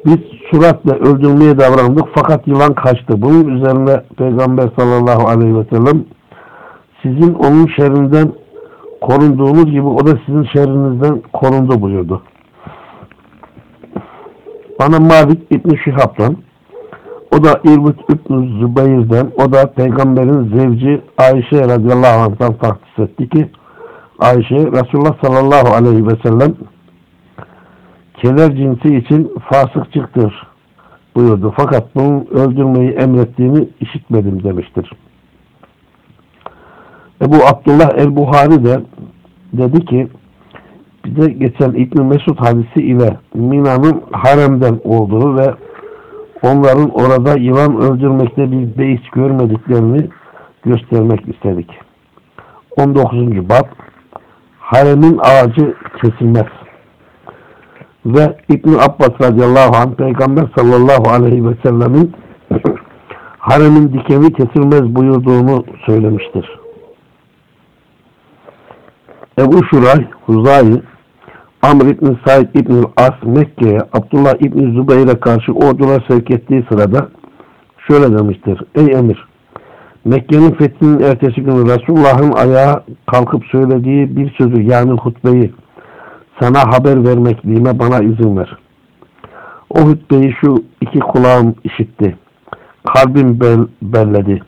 Biz suratla öldürmeye davrandık fakat yılan kaçtı. Bunun üzerine Peygamber sallallahu aleyhi ve sellem sizin onun şerrinden korunduğunuz gibi o da sizin şerrinizden korundu buyurdu. Bana Malik İbni Şihab'dan o da İrbit İbni Zübeyir'den o da Peygamberin zevci Ayşe radıyallahu anh'tan tahsis etti ki Ayşe Resulullah sallallahu aleyhi ve sellem keler cinsi için fasıkçıktır buyurdu. Fakat bunun öldürmeyi emrettiğini işitmedim demiştir. Ebu Abdullah el-Buhari de dedi ki bize geçen İbn Mesud hadisi ile Mina'nın haremden olduğu ve onların orada yılan öldürmekte bir beis görmediklerini göstermek istedik. 19. bab Haremin ağacı kesilmez. Ve İbn Abbas radıyallahu anh Peygamber sallallahu aleyhi ve sellemin haremin dikeni kesilmez buyurduğunu söylemiştir. Ebu Şuray, Huzayi, Amr İbni Said İbni As Mekke'ye Abdullah İbni Zübeyir'e karşı ordular sevk ettiği sırada şöyle demiştir. Ey emir! Mekke'nin fethinin ertesi günü Resulullah'ın ayağa kalkıp söylediği bir sözü yani hutbeyi sana haber vermekliğime bana izin ver. O hutbeyi şu iki kulağım işitti. Kalbim bel, belledi.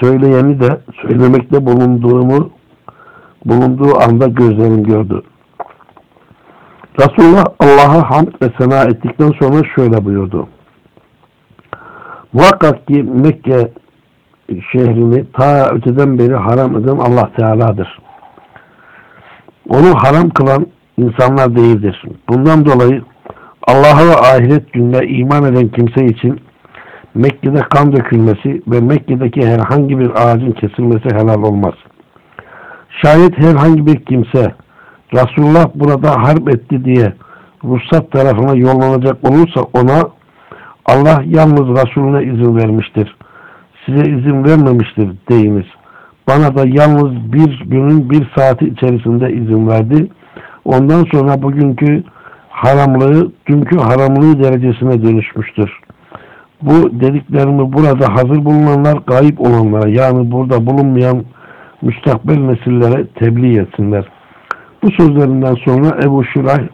Söyleyeni de söylemekte bulunduğumu bulunduğu anda gözlerim gördü. Resulullah Allah'a hamd ve sena ettikten sonra şöyle buyurdu. Muhakkak ki Mekke şehrini ta öteden beri haram eden Allah Teala'dır. Onu haram kılan insanlar değildir. Bundan dolayı Allah'a ve ahiret gününe iman eden kimse için Mekke'de kan dökülmesi ve Mekke'deki herhangi bir ağacın kesilmesi helal olmaz. Şayet herhangi bir kimse Resulullah burada harp etti diye ruhsat tarafına yollanacak olursa ona Allah yalnız Resulüne izin vermiştir. Size izin vermemiştir deyiniz. Bana da yalnız bir günün bir saati içerisinde izin verdi. Ondan sonra bugünkü haramlığı dünkü haramlığı derecesine dönüşmüştür. Bu dediklerimi burada hazır bulunanlar gayip olanlara yani burada bulunmayan müstakbel nesillere tebliğ etsinler. Bu sözlerinden sonra Ebu Şuray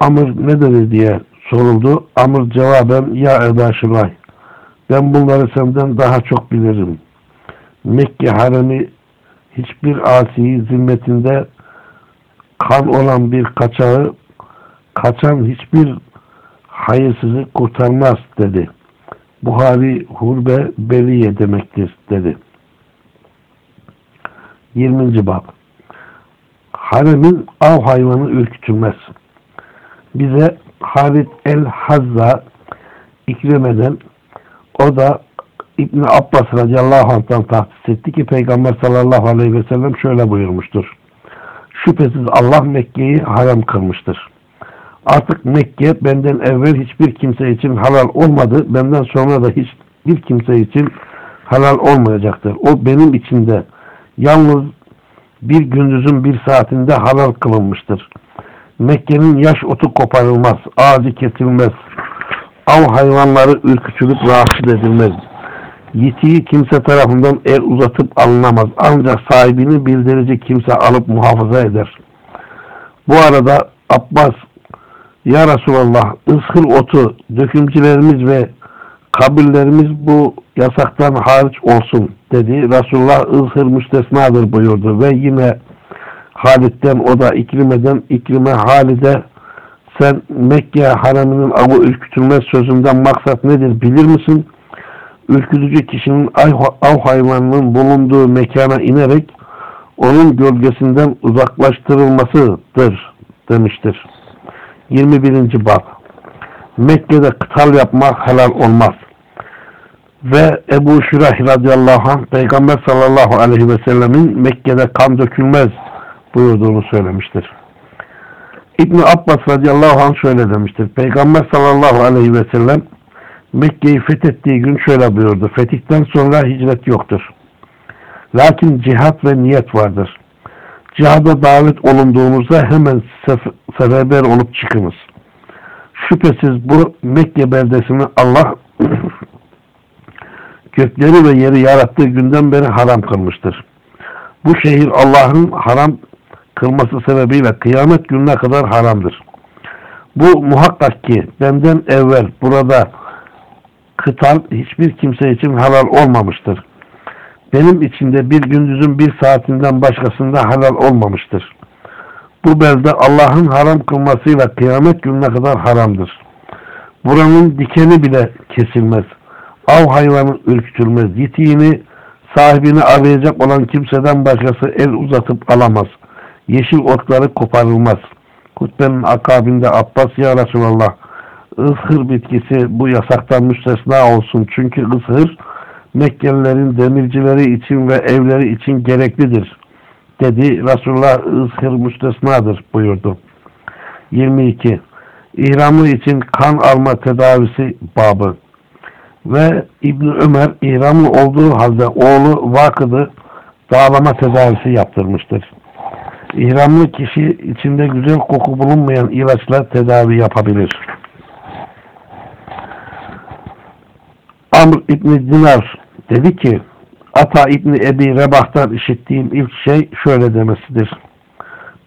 Amr ne dedi diye soruldu. Amr cevaben ya Eda Şulay ben bunları senden daha çok bilirim. Mekke haremi hiçbir asiyi zimmetinde kan olan bir kaçağı kaçan hiçbir hayırsızı kurtarmaz dedi. Buhari hurbe beliye demektir dedi. 20. bab Haremin av hayvanı ürkütülmez. Bize Halid el-Hazza İkrime'den o da İbn Abbas radıyallahu anh'tan tahsis etti ki Peygamber sallallahu aleyhi ve sellem şöyle buyurmuştur. Şüphesiz Allah Mekke'yi haram kılmıştır. Artık Mekke benden evvel hiçbir kimse için halal olmadı. Benden sonra da hiçbir kimse için halal olmayacaktır. O benim içinde yalnız bir gündüzün bir saatinde halal kılınmıştır. Mekke'nin yaş otu koparılmaz, ağacı kesilmez, av hayvanları ürkütülüp rahatsız edilmez. Yitiği kimse tarafından el uzatıp alınamaz. Ancak sahibini bildirici kimse alıp muhafaza eder. Bu arada Abbas Ya Resulallah ıskır otu dökümcülerimiz ve kabirlerimiz bu yasaktan hariç olsun dedi. Resulullah ızhır müstesnadır buyurdu ve yine Halid'den o da İkrime'den İkrime Halid'e sen Mekke haramının avı ürkütülmez sözünden maksat nedir bilir misin? Ürkütücü kişinin av hayvanının bulunduğu mekana inerek onun gölgesinden uzaklaştırılmasıdır demiştir. 21. Bab Mekke'de kıtal yapmak helal olmaz. Ve Ebu Şurah radıyallahu anh Peygamber sallallahu aleyhi ve sellemin Mekke'de kan dökülmez buyurduğunu söylemiştir. İbni Abbas radıyallahu anh şöyle demiştir. Peygamber sallallahu aleyhi ve sellem Mekke'yi fethettiği gün şöyle buyurdu. Fetihten sonra hicret yoktur. Lakin cihat ve niyet vardır. Cihada davet olunduğumuzda hemen seferber olup çıkınız. Şüphesiz bu Mekke beldesini Allah gökleri ve yeri yarattığı günden beri haram kılmıştır. Bu şehir Allah'ın haram kılması sebebiyle kıyamet gününe kadar haramdır. Bu muhakkak ki benden evvel burada kıtal hiçbir kimse için halal olmamıştır. Benim içinde bir gündüzün bir saatinden başkasında halal olmamıştır. Bu belde Allah'ın haram kılmasıyla kıyamet gününe kadar haramdır. Buranın dikeni bile kesilmez. Av hayvanı ürkütülmez. Yitiğini sahibini arayacak olan kimseden başkası el uzatıp alamaz. Yeşil otları koparılmaz. Hutbenin akabinde Abbas ya Resulallah ızhır bitkisi bu yasaktan müstesna olsun. Çünkü ızhır Mekkelilerin demircileri için ve evleri için gereklidir. Dedi Resulullah ızhır müstesnadır buyurdu. 22. İhramlı için kan alma tedavisi babı ve İbn Ömer ihramlı olduğu halde oğlu Vakıd'ı dağlama tedavisi yaptırmıştır. İhramlı kişi içinde güzel koku bulunmayan ilaçla tedavi yapabilir. Amr İbni Dinar dedi ki Ata İbni Ebi Rebah'tan işittiğim ilk şey şöyle demesidir.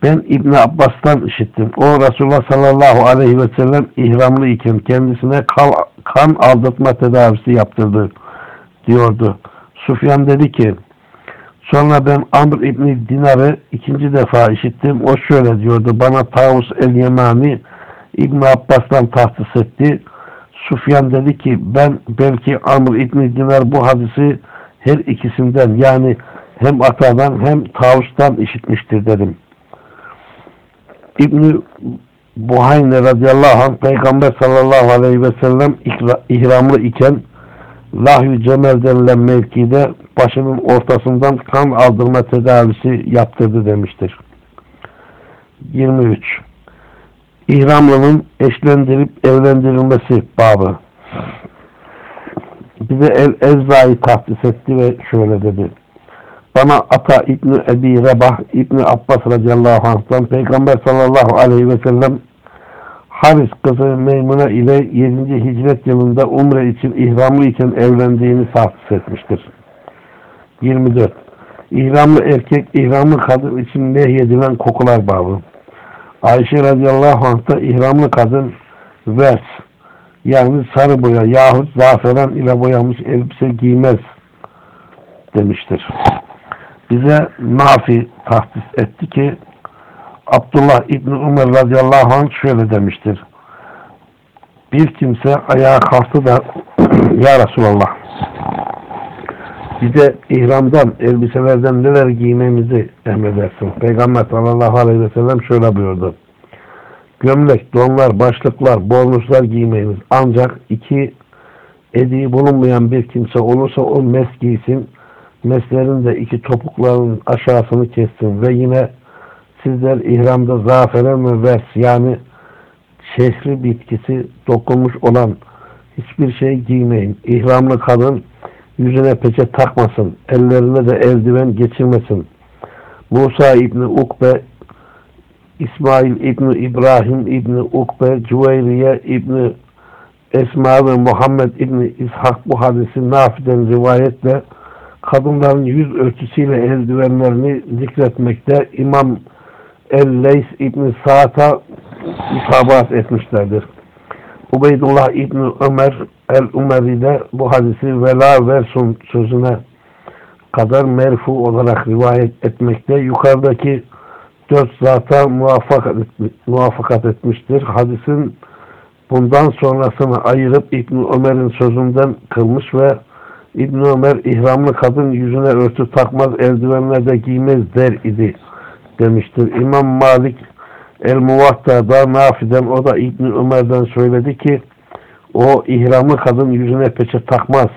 Ben İbni Abbas'tan işittim. O Resulullah sallallahu aleyhi ve sellem ihramlı iken kendisine kal, kan aldatma tedavisi yaptırdı diyordu. Sufyan dedi ki sonra ben Amr İbni Dinar'ı ikinci defa işittim. O şöyle diyordu. Bana Tavus el-Yemani İbni Abbas'tan tahsis etti. Sufyan dedi ki ben belki Amr İbni Dinar bu hadisi her ikisinden yani hem Ata'dan hem Tavus'tan işitmiştir dedim. İbni Buhayne radıyallahu anh Peygamber sallallahu aleyhi ve sellem ihramlı iken Lahyu Cemel denilen mevkide başının ortasından kan aldırma tedavisi yaptırdı demiştir. 23. İhramlının eşlendirip evlendirilmesi babı. Bize El Ezza'yı tahsis etti ve şöyle dedi. Bana Ata İbni Ebi Rebah İbni Abbas radıyallahu anh'tan Peygamber sallallahu aleyhi ve sellem Haris kızı Meymuna ile 7. hicret yılında umre için ihramlı için evlendiğini tahsis etmiştir. 24. İhramlı erkek, ihramlı kadın için nehyedilen kokular babı. Ayşe radıyallahu anh da ihramlı kadın vers yani sarı boya yahut zaferan ile boyamış elbise giymez demiştir. Bize Nafi tahsis etti ki Abdullah İbni Ömer radıyallahu anh şöyle demiştir. Bir kimse ayağa kalktı da Ya Resulallah bize ihramdan, elbiselerden neler giymemizi emredersin. Peygamber sallallahu aleyhi ve sellem şöyle buyurdu. Gömlek, donlar, başlıklar, bornuzlar giymeyiniz. Ancak iki ediği bulunmayan bir kimse olursa o mes giysin. Meslerin de iki topuklarının aşağısını kessin ve yine sizler ihramda zaferen ve vers yani şehri bitkisi dokunmuş olan hiçbir şey giymeyin. İhramlı kadın yüzüne peçe takmasın. Ellerine de eldiven geçirmesin. Musa İbni Ukbe, İsmail İbni İbrahim İbni Ukbe, Cüveyriye İbni Esma ve Muhammed İbni İshak bu hadisi Nafi'den rivayetle kadınların yüz örtüsüyle eldivenlerini zikretmekte İmam El-Leys İbni Sa'd'a etmişlerdir. Ubeydullah İbni Ömer El-Umeri de bu hadisi vela versun sözüne kadar merfu olarak rivayet etmekte. Yukarıdaki dört zata muvaffakat, etmiştir. Hadisin bundan sonrasını ayırıp İbni Ömer'in sözünden kılmış ve İbni Ömer ihramlı kadın yüzüne örtü takmaz eldivenler de giymez der idi demiştir. İmam Malik El-Muvatta'da Nafi'den o da İbni Ömer'den söyledi ki o ihramlı kadın yüzüne peçe takmaz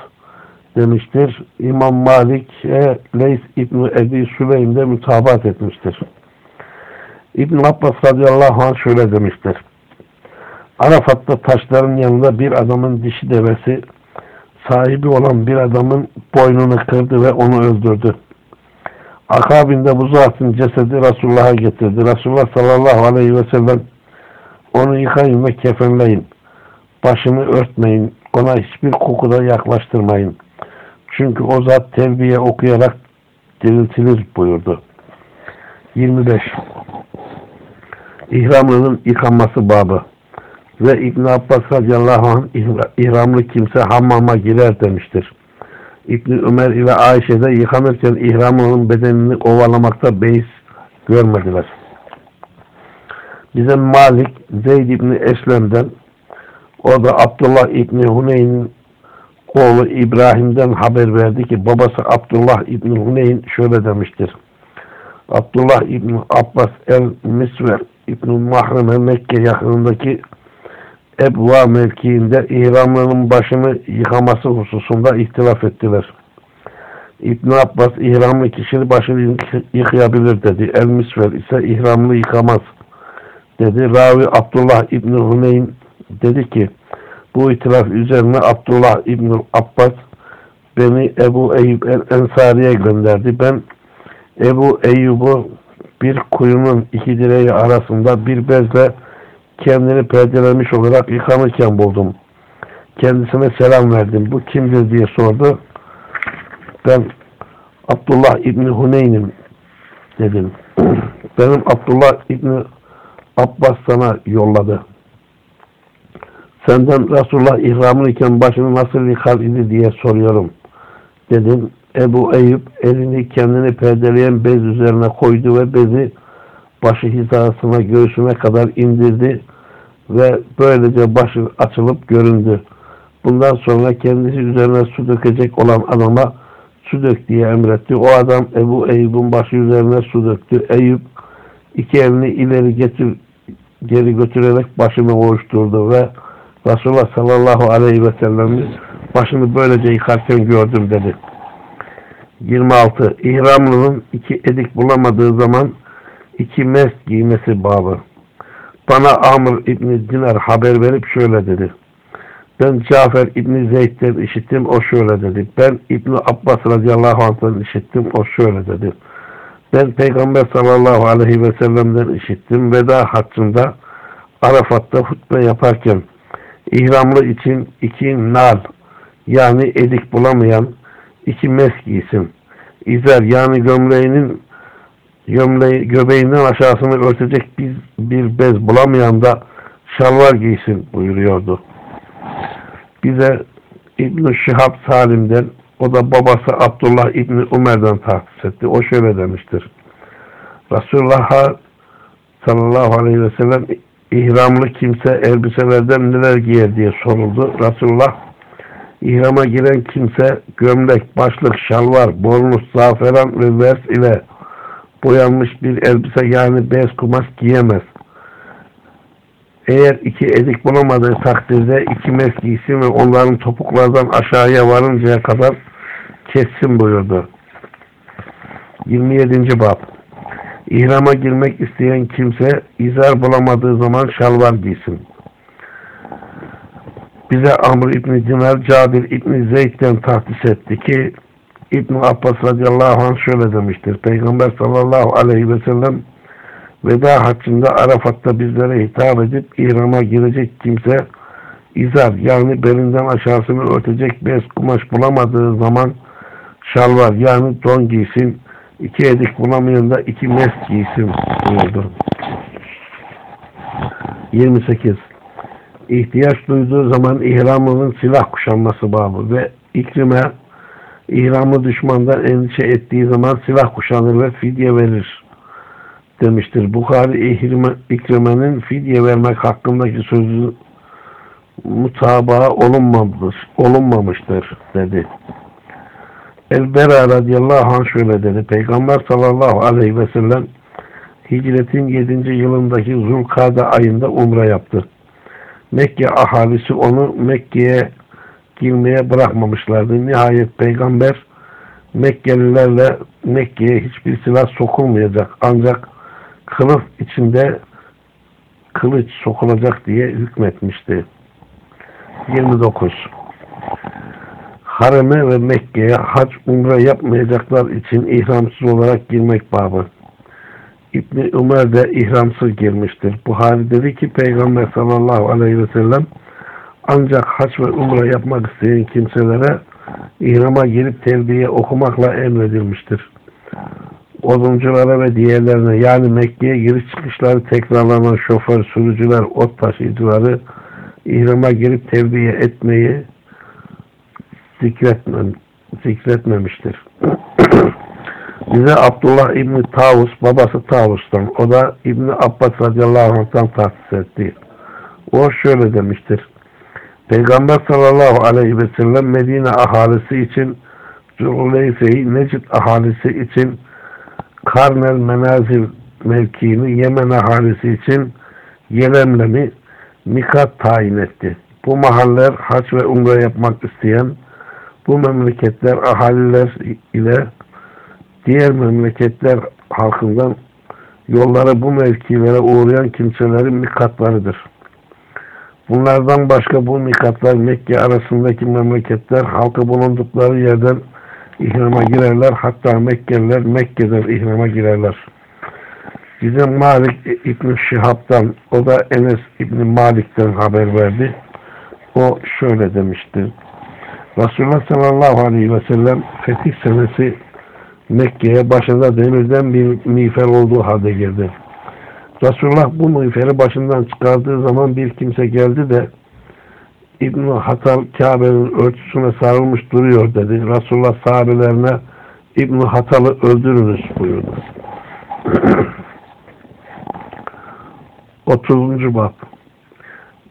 demiştir. İmam Malik e, Leys İbni Ebi Süleym'de mutabat etmiştir. İbn Abbas radıyallahu anh şöyle demiştir. Arafat'ta taşların yanında bir adamın dişi devesi sahibi olan bir adamın boynunu kırdı ve onu öldürdü. Akabinde bu zatın cesedi Resulullah'a getirdi. Resulullah sallallahu aleyhi ve sellem onu yıkayın ve kefenleyin. Başını örtmeyin. Ona hiçbir kokuda yaklaştırmayın. Çünkü o zat terbiye okuyarak diriltilir buyurdu. 25. İhramlının yıkanması babı ve İbn Abbas radıyallahu anh ihramlı kimse hammama girer demiştir. İbni Ömer ile Ayşe de yıkanırken ihramının bedenini ovalamakta beis görmediler. Bize Malik Zeyd İbni Eslem'den o da Abdullah İbni Huneyn'in oğlu İbrahim'den haber verdi ki babası Abdullah İbni Huneyn şöyle demiştir. Abdullah İbni Abbas el-Misver İbni Mahrem'e Mekke yakınındaki Ebva mevkiinde ihramlarının başını yıkaması hususunda ihtilaf ettiler. İbn Abbas ihramlı kişinin başını yıkayabilir dedi. El Misver ise ihramlı yıkamaz dedi. Ravi Abdullah İbni Huneyn dedi ki bu itiraf üzerine Abdullah İbni Abbas beni Ebu Eyyub el-Ensari'ye gönderdi. Ben Ebu Eyyub'u bir kuyunun iki direği arasında bir bezle kendini perdelemiş olarak yıkanırken buldum. Kendisine selam verdim. Bu kimdir diye sordu. Ben Abdullah İbni Huneyn'im dedim. Benim Abdullah İbni Abbas sana yolladı. Senden Resulullah ihramlıyken başını nasıl yıkar idi diye soruyorum. Dedim. Ebu Eyüp elini kendini perdeleyen bez üzerine koydu ve bezi başı hizasına göğsüne kadar indirdi ve böylece başı açılıp göründü. Bundan sonra kendisi üzerine su dökecek olan adama su dök diye emretti. O adam Ebu Eyyub'un başı üzerine su döktü. Eyüp iki elini ileri getir, geri götürerek başını ovuşturdu ve Resulullah sallallahu aleyhi ve sellem'i başını böylece yıkarken gördüm dedi. 26. İhramlının iki edik bulamadığı zaman iki mes giymesi babı. Bana Amr İbni Dinar haber verip şöyle dedi. Ben Cafer İbni Zeyd'den işittim, o şöyle dedi. Ben İbni Abbas radıyallahu anh'tan işittim, o şöyle dedi. Ben Peygamber sallallahu aleyhi ve sellem'den işittim. Veda haccında Arafat'ta hutbe yaparken ihramlı için iki nal yani edik bulamayan iki mes giysin. İzer yani gömleğinin gömleği, göbeğinden aşağısını örtecek bir, bir bez bulamayan da şalvar giysin buyuruyordu. Bize İbn-i Şihab Salim'den o da babası Abdullah İbni Umer'den tahsis etti. O şöyle demiştir. Resulullah'a sallallahu aleyhi ve sellem ihramlı kimse elbiselerden neler giyer diye soruldu. Resulullah ihrama giren kimse gömlek, başlık, şalvar, bornuz, zaferan ve vers ile boyanmış bir elbise yani bez kumaş giyemez. Eğer iki edik bulamadığı takdirde iki mes giysin ve onların topuklardan aşağıya varıncaya kadar kessin buyurdu. 27. Bab İhrama girmek isteyen kimse izar bulamadığı zaman şalvar giysin. Bize Amr İbni Dinar, Cabir İbni Zeyd'den tahsis etti ki İbn Abbas radıyallahu anh şöyle demiştir. Peygamber sallallahu aleyhi ve sellem veda haccında Arafat'ta bizlere hitap edip İhram'a girecek kimse izar yani belinden aşağısını örtecek bez kumaş bulamadığı zaman şalvar yani don giysin iki edik bulamayan da iki mes giysin buyurdu. 28. İhtiyaç duyduğu zaman ihramının silah kuşanması babı ve ikrime ihramı düşmandan endişe ettiği zaman silah kuşanır ve fidye verir demiştir. Bukhari İkrime'nin fidye vermek hakkındaki sözü mutabaa olunmamış, olunmamıştır dedi. El-Bera radıyallahu anh şöyle dedi. Peygamber sallallahu aleyhi ve sellem hicretin 7. yılındaki Zulkade ayında umre yaptı. Mekke ahalisi onu Mekke'ye girmeye bırakmamışlardı. Nihayet peygamber Mekkelilerle Mekke'ye hiçbir silah sokulmayacak ancak kılıf içinde kılıç sokulacak diye hükmetmişti. 29. Hareme ve Mekke'ye hac umre yapmayacaklar için ihramsız olarak girmek babı. İbni Ömer de ihramsız girmiştir. Buhari dedi ki Peygamber sallallahu aleyhi ve sellem ancak hac ve umre yapmak isteyen kimselere ihrama girip telbiye okumakla emredilmiştir. Odunculara ve diğerlerine yani Mekke'ye giriş çıkışları tekrarlanan şoför, sürücüler, ot taşıyıcıları ihrama girip tevbiye etmeyi zikretmem, zikretmemiştir. Bize Abdullah İbni Tavus, babası Tavus'tan, o da İbni Abbas radıyallahu anh'tan tahsis etti. O şöyle demiştir. Peygamber sallallahu aleyhi ve sellem Medine ahalisi için Zuleyfe'yi, Necid ahalisi için Karnel Menazil mevkiini, Yemen ahalisi için Yelemlem'i mikat tayin etti. Bu mahaller haç ve umre yapmak isteyen bu memleketler ahaliler ile diğer memleketler halkından yollara bu mevkilere uğrayan kimselerin mikatlarıdır. Bunlardan başka bu mikatlar Mekke arasındaki memleketler halkı bulundukları yerden ihrama girerler. Hatta Mekkeliler Mekke'den ihrama girerler. Bize Malik İbn Şihab'dan, o da Enes İbn Malik'ten haber verdi. O şöyle demiştir. Resulullah sallallahu aleyhi ve sellem fetih senesi Mekke'ye başında demirden bir miğfer olduğu halde girdi. Resulullah bu miğferi başından çıkardığı zaman bir kimse geldi de İbn Hatal Kabe'nin örtüsüne sarılmış duruyor dedi. Resulullah sahabelerine İbn Hatal'ı öldürünüz buyurdu. 30. Bab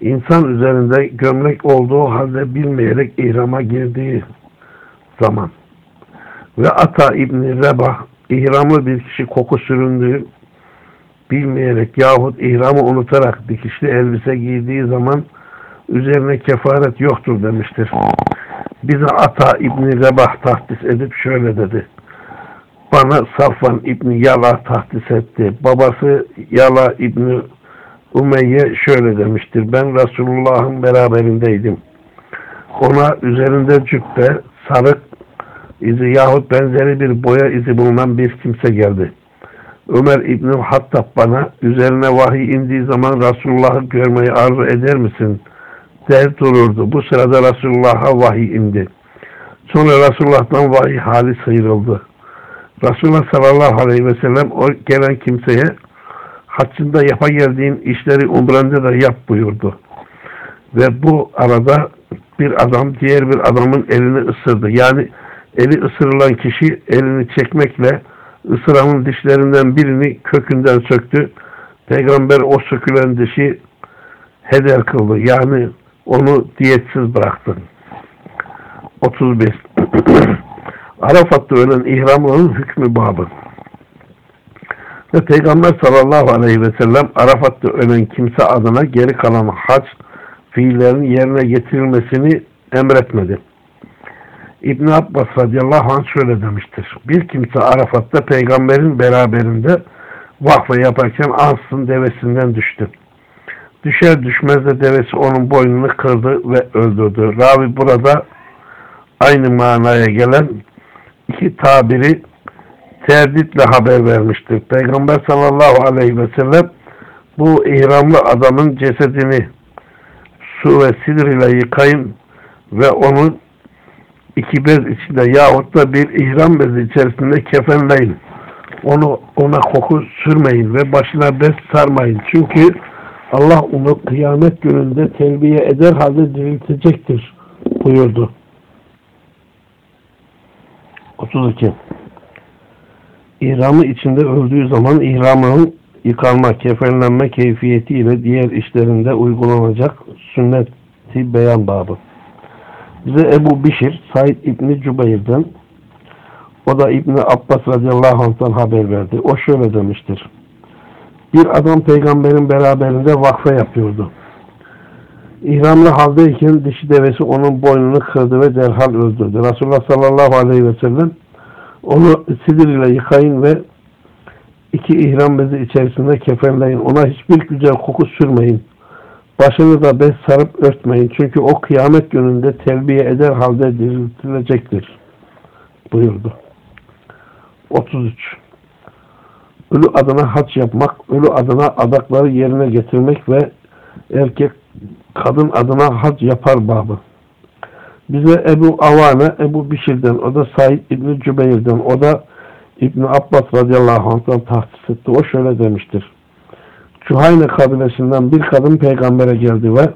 İnsan üzerinde gömlek olduğu halde bilmeyerek ihrama girdiği zaman ve Ata İbni Rebah ihramlı bir kişi koku süründüğü bilmeyerek yahut ihramı unutarak dikişli elbise giydiği zaman üzerine kefaret yoktur demiştir. Bize Ata İbni Rebah tahdis edip şöyle dedi. Bana Safvan İbni Yala tahdis etti. Babası Yala İbni Umeyye şöyle demiştir. Ben Resulullah'ın beraberindeydim. Ona üzerinde cübbe, sarık izi yahut benzeri bir boya izi bulunan bir kimse geldi. Ömer İbni Hattab bana üzerine vahiy indiği zaman Resulullah'ı görmeyi arzu eder misin? der dururdu. Bu sırada Resulullah'a vahiy indi. Sonra Resulullah'tan vahiy hali sıyrıldı. Resulullah sallallahu aleyhi ve sellem o gelen kimseye haccında yapa geldiğin işleri umrende de yap buyurdu. Ve bu arada bir adam diğer bir adamın elini ısırdı. Yani eli ısırılan kişi elini çekmekle ısıranın dişlerinden birini kökünden söktü. Peygamber o sökülen dişi heder kıldı. Yani onu diyetsiz bıraktı. 31. Arafat'ta ölen ihramların hükmü babı. Ve Peygamber sallallahu aleyhi ve sellem Arafat'ta ölen kimse adına geri kalan hac fiillerin yerine getirilmesini emretmedi. İbn Abbas radıyallahu anh şöyle demiştir. Bir kimse Arafat'ta peygamberin beraberinde vakfe yaparken ansın devesinden düştü. Düşer düşmez de devesi onun boynunu kırdı ve öldürdü. Ravi burada aynı manaya gelen iki tabiri terditle haber vermiştir. Peygamber sallallahu aleyhi ve sellem bu ihramlı adamın cesedini su ve sidir ile yıkayın ve onu iki bez içinde yahut da bir ihram bezi içerisinde kefenleyin. Onu ona koku sürmeyin ve başına bez sarmayın. Çünkü Allah onu kıyamet gününde telbiye eder halde diriltecektir buyurdu. 32. İhramı içinde öldüğü zaman ihramının yıkanma, kefenlenme keyfiyetiyle diğer işlerinde uygulanacak sünneti beyan babı. Bize Ebu Bişir, Said İbni Cübeyr'den, o da İbni Abbas radıyallahu anh'tan haber verdi. O şöyle demiştir. Bir adam peygamberin beraberinde vakfe yapıyordu. İhramlı haldeyken dişi devesi onun boynunu kırdı ve derhal öldürdü. Resulullah sallallahu aleyhi ve sellem onu sidir ile yıkayın ve iki ihram bezi içerisinde kefenleyin. Ona hiçbir güzel koku sürmeyin. Başını da bez sarıp örtmeyin. Çünkü o kıyamet gününde telbiye eder halde diriltilecektir. Buyurdu. 33. Ölü adına haç yapmak, ölü adına adakları yerine getirmek ve erkek kadın adına hac yapar babı. Bize Ebu Avane, Ebu Bişir'den, o da Said İbni Cübeyr'den, o da İbni Abbas radıyallahu anh'tan tahsis etti. O şöyle demiştir. Çuhayne kabilesinden bir kadın peygambere geldi ve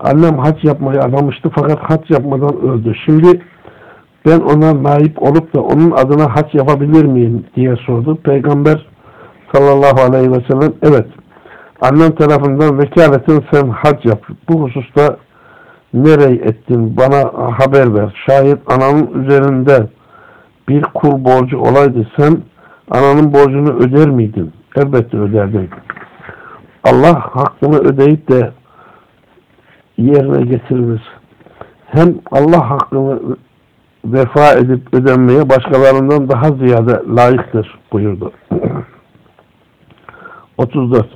annem hac yapmayı adamıştı fakat hac yapmadan öldü. Şimdi ben ona naip olup da onun adına hac yapabilir miyim diye sordu. Peygamber sallallahu aleyhi ve sellem evet annem tarafından vekaletin sen hac yap. Bu hususta nereye ettin bana haber ver. Şayet ananın üzerinde bir kul borcu olaydı sen ananın borcunu öder miydin? Elbette öderdin. Allah hakkını ödeyip de yerine getiririz. Hem Allah hakkını vefa edip ödenmeye başkalarından daha ziyade layıktır buyurdu. 34.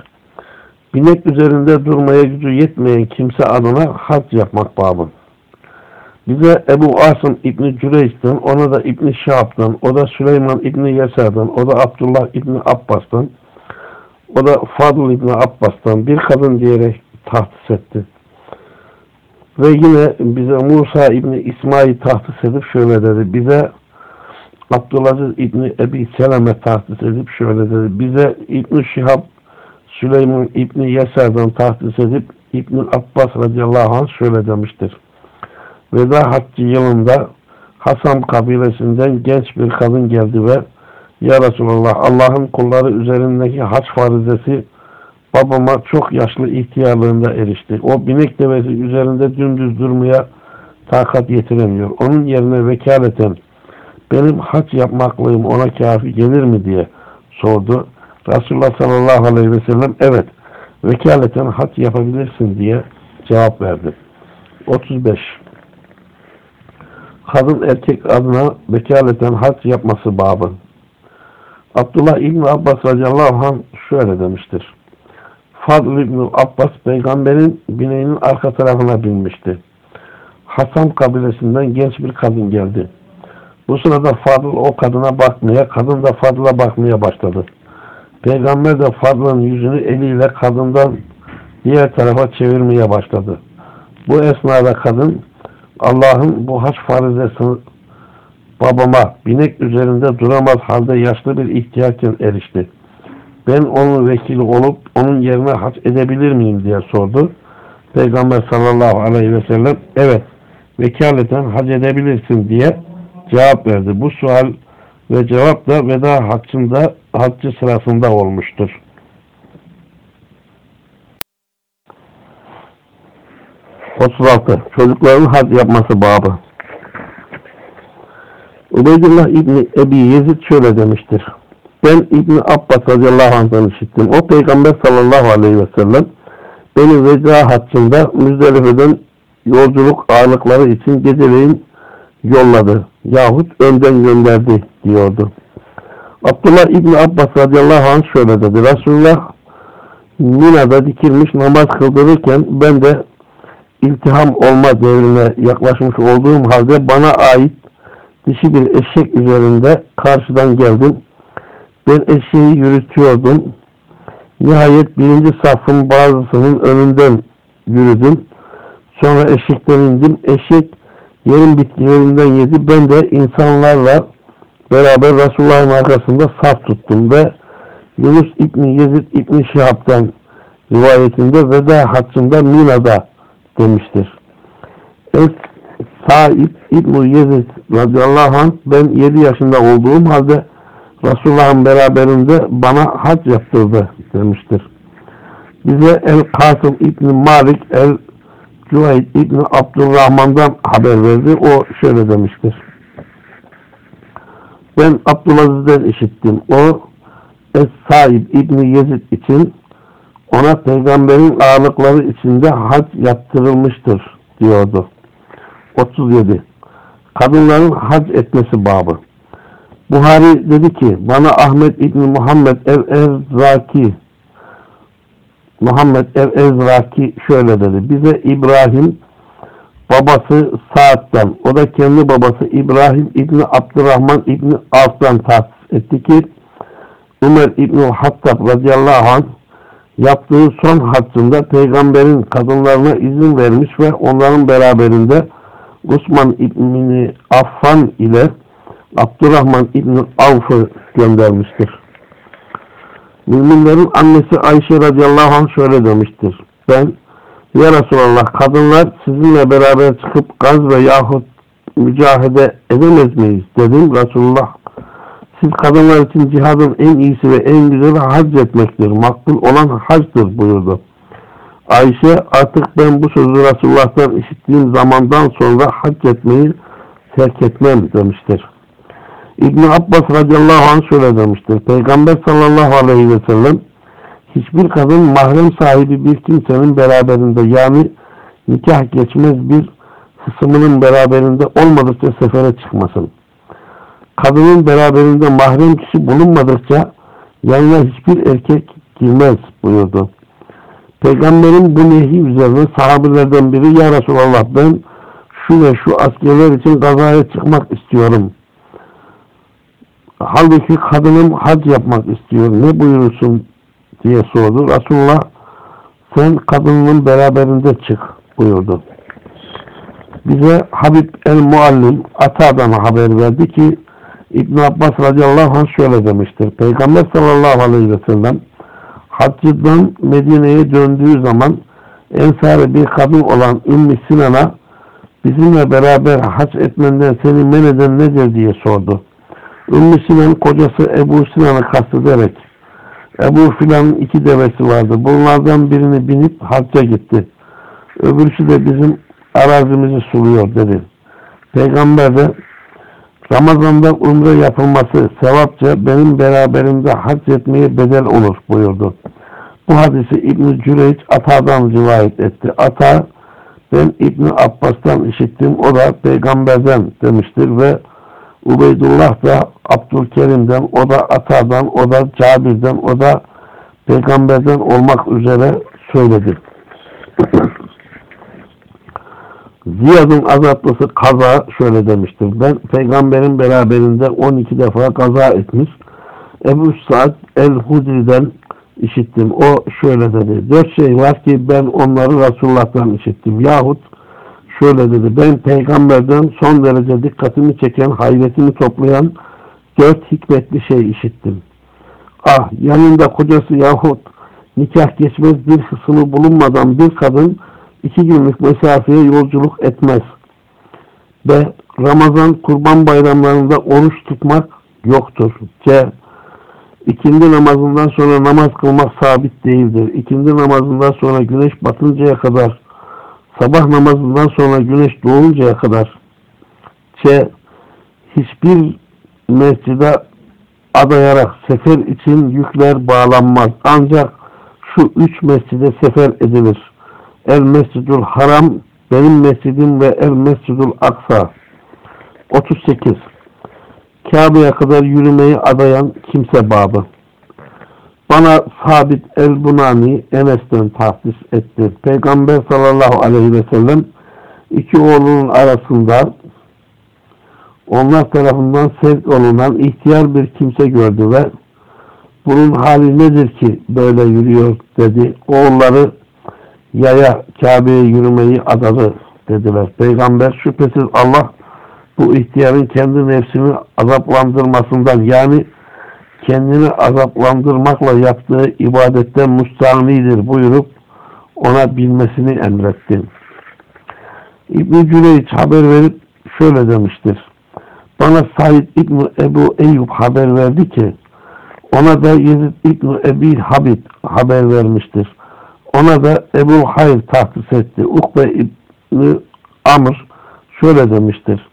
Binek üzerinde durmaya gücü yetmeyen kimse adına hac yapmak babı. Bize Ebu Asım İbni Cüreys'ten, ona da İbni Şahab'dan, o da Süleyman İbni Yeser'den, o da Abdullah İbni Abbas'tan, o da Fadıl İbni Abbas'tan bir kadın diyerek tahsis etti. Ve yine bize Musa İbni İsmail tahsis edip şöyle dedi. Bize Abdülaziz İbni Ebi Seleme tahsis edip şöyle dedi. Bize İbni Şihab Süleyman İbni Yeser'den tahsis edip İbni Abbas radıyallahu anh şöyle demiştir. Veda haccı yılında Hasan kabilesinden genç bir kadın geldi ve Ya Resulallah Allah'ın kulları üzerindeki haç farizesi babama çok yaşlı ihtiyarlığında erişti. O binek devesi üzerinde dümdüz durmaya takat yetiremiyor. Onun yerine vekaleten benim haç yapmaklığım ona kafi gelir mi diye sordu. Resulullah sallallahu aleyhi ve sellem evet vekaleten hac yapabilirsin diye cevap verdi. 35. Kadın erkek adına vekaleten hac yapması babı. Abdullah İbni Abbas radıyallahu anh şöyle demiştir. Fadl İbni Abbas peygamberin bineğinin arka tarafına binmişti. Hasan kabilesinden genç bir kadın geldi. Bu sırada Fadıl o kadına bakmaya, kadın da Fadıl'a bakmaya başladı. Peygamber de Fadıl'ın yüzünü eliyle kadından diğer tarafa çevirmeye başladı. Bu esnada kadın Allah'ın bu haç farizesini babama binek üzerinde duramaz halde yaşlı bir ihtiyarken erişti. ben onun vekili olup onun yerine hac edebilir miyim diye sordu. Peygamber sallallahu aleyhi ve sellem evet vekaleten hac edebilirsin diye cevap verdi. Bu sual ve cevap da veda haccında haccı sırasında olmuştur. Otuz altı. Çocukların hac yapması babı. Ubeydullah İbni Ebi Yezid şöyle demiştir. Ben İbni Abbas radıyallahu anh'tan işittim. O peygamber sallallahu aleyhi ve sellem beni veda haccında Müzdelife'den yolculuk ağırlıkları için geceleyin yolladı yahut önden gönderdi diyordu. Abdullah İbni Abbas radıyallahu anh şöyle dedi. Resulullah Mina'da dikilmiş namaz kıldırırken ben de iltiham olma devrine yaklaşmış olduğum halde bana ait dişi bir eşek üzerinde karşıdan geldim. Ben eşeği yürütüyordum. Nihayet birinci safın bazısının önünden yürüdüm. Sonra eşekten indim. Eşek yerin bitkilerinden yedi. Ben de insanlarla beraber Resulullah'ın arkasında saf tuttum ve Yunus İbni Yezid İbni Şihab'dan rivayetinde veda haccında Mina'da demiştir. Es Saib İbni Yezid radıyallahu anh ben 7 yaşında olduğum halde Resulullah'ın beraberinde bana hac yaptırdı demiştir. Bize El Kasım İbni Malik El Cüveyd İbni Abdurrahman'dan haber verdi. O şöyle demiştir. Ben Abdülaziz'den işittim. O Es-Saib İbni Yezid için ona peygamberin ağırlıkları içinde hac yaptırılmıştır diyordu. 37. Kadınların hac etmesi babı. Buhari dedi ki bana Ahmet İbni Muhammed el-Erzaki Muhammed el-Ezraki şöyle dedi. Bize İbrahim babası Saad'dan o da kendi babası İbrahim İbni Abdurrahman İbni Avf'tan tahsis etti ki Ömer İbni Hattab radıyallahu anh yaptığı son haccında peygamberin kadınlarına izin vermiş ve onların beraberinde Osman İbni Affan ile Abdurrahman İbni Avf'ı göndermiştir. Müminlerin annesi Ayşe radıyallahu anh şöyle demiştir. Ben ya Resulallah kadınlar sizinle beraber çıkıp gaz ve yahut mücahede edemez miyiz dedim. Resulullah siz kadınlar için cihadın en iyisi ve en güzeli hac etmektir. Makbul olan hacdır buyurdu. Ayşe artık ben bu sözü Resulullah'tan işittiğim zamandan sonra hac etmeyi terk etmem demiştir. İbni Abbas radıyallahu anh şöyle demiştir. Peygamber sallallahu aleyhi ve sellem hiçbir kadın mahrem sahibi bir kimsenin beraberinde yani nikah geçmez bir hısımının beraberinde olmadıkça sefere çıkmasın. Kadının beraberinde mahrem kişi bulunmadıkça yanına hiçbir erkek girmez buyurdu. Peygamberin bu nehi üzerine sahabelerden biri Ya Resulallah ben şu ve şu askerler için gazaya çıkmak istiyorum. Halbuki kadınım hac yapmak istiyor. Ne buyurursun diye sordu. Resulullah sen kadının beraberinde çık buyurdu. Bize Habib el-Muallim Ata'dan haber verdi ki İbn Abbas radıyallahu anh şöyle demiştir. Peygamber sallallahu aleyhi ve sellem haccıdan Medine'ye döndüğü zaman ensari bir kadın olan Ümmü Sinan'a bizimle beraber hac etmenden seni men eden nedir diye sordu. Ümmü Sinan kocası Ebu Sinan'ı kastederek Ebu Filan'ın iki devesi vardı. Bunlardan birini binip hacca gitti. Öbürsü de bizim arazimizi suluyor dedi. Peygamber de Ramazan'da umre yapılması sevapça benim beraberimde hac etmeye bedel olur buyurdu. Bu hadisi İbn-i Cüreyç Ata'dan rivayet etti. Ata ben İbn Abbas'tan işittim. O da peygamberden demiştir ve Ubeydullah da Abdülkerim'den, o da Ata'dan, o da Cabir'den, o da peygamberden olmak üzere söyledi. Ziyad'ın azatlısı kaza şöyle demiştir. Ben peygamberin beraberinde 12 defa kaza etmiş. Ebu Sa'd el-Hudri'den işittim. O şöyle dedi. Dört şey var ki ben onları Resulullah'tan işittim. Yahut şöyle dedi. Ben peygamberden son derece dikkatimi çeken, hayretimi toplayan dört hikmetli şey işittim. Ah yanında kocası yahut nikah geçmez bir hısmı bulunmadan bir kadın iki günlük mesafeye yolculuk etmez. B. Ramazan kurban bayramlarında oruç tutmak yoktur. C. İkindi namazından sonra namaz kılmak sabit değildir. İkindi namazından sonra güneş batıncaya kadar, sabah namazından sonra güneş doğuncaya kadar C. Hiçbir mescide adayarak sefer için yükler bağlanmaz. Ancak şu üç mescide sefer edilir. El Mescidul Haram, benim mescidim ve El Mescidul Aksa. 38. Kabe'ye kadar yürümeyi adayan kimse babı. Bana Sabit el-Bunani Enes'ten tahsis etti. Peygamber sallallahu aleyhi ve sellem iki oğlunun arasında onlar tarafından sevk olunan ihtiyar bir kimse gördü ve bunun hali nedir ki böyle yürüyor dedi. Oğulları yaya Kabe'ye yürümeyi adadı dediler. Peygamber şüphesiz Allah bu ihtiyarın kendi nefsini azaplandırmasından yani kendini azaplandırmakla yaptığı ibadetten müstahnidir buyurup ona bilmesini emretti. İbn-i haber verip şöyle demiştir. Bana Said İbni Ebu Eyyub haber verdi ki ona da Yezid İbni Ebi Habib haber vermiştir. Ona da Ebu Hayr tahsis etti. Ukbe İbni Amr şöyle demiştir.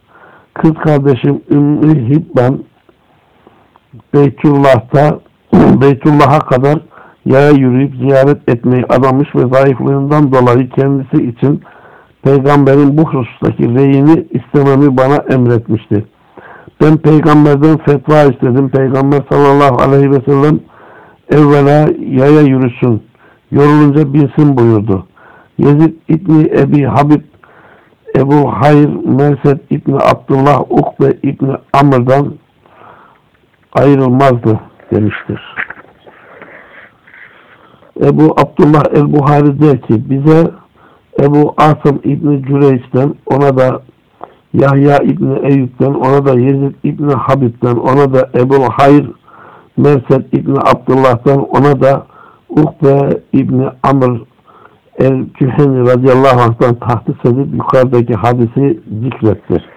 Kız kardeşim Ümmü Hibban Beytullah'ta Beytullah'a kadar yaya yürüyüp ziyaret etmeyi adamış ve zayıflığından dolayı kendisi için peygamberin bu husustaki reyini istememi bana emretmişti. Ben peygamberden fetva istedim. Peygamber sallallahu aleyhi ve sellem evvela yaya yürüsün. Yorulunca bilsin buyurdu. Yezid İbni Ebi Habib Ebu Hayr Merset İbni Abdullah Ukbe İbni Amr'dan ayrılmazdı demiştir. Ebu Abdullah el-Buhari der ki bize Ebu Asım İbni Cüreyç'ten ona da Yahya İbni Eyüp'ten ona da Yezid İbni Habib'den ona da Ebu Hayr Merset İbni Abdullah'tan ona da Ukbe İbni Amr El-Küheni radıyallahu anh'tan tahtis edip yukarıdaki hadisi zikrettir.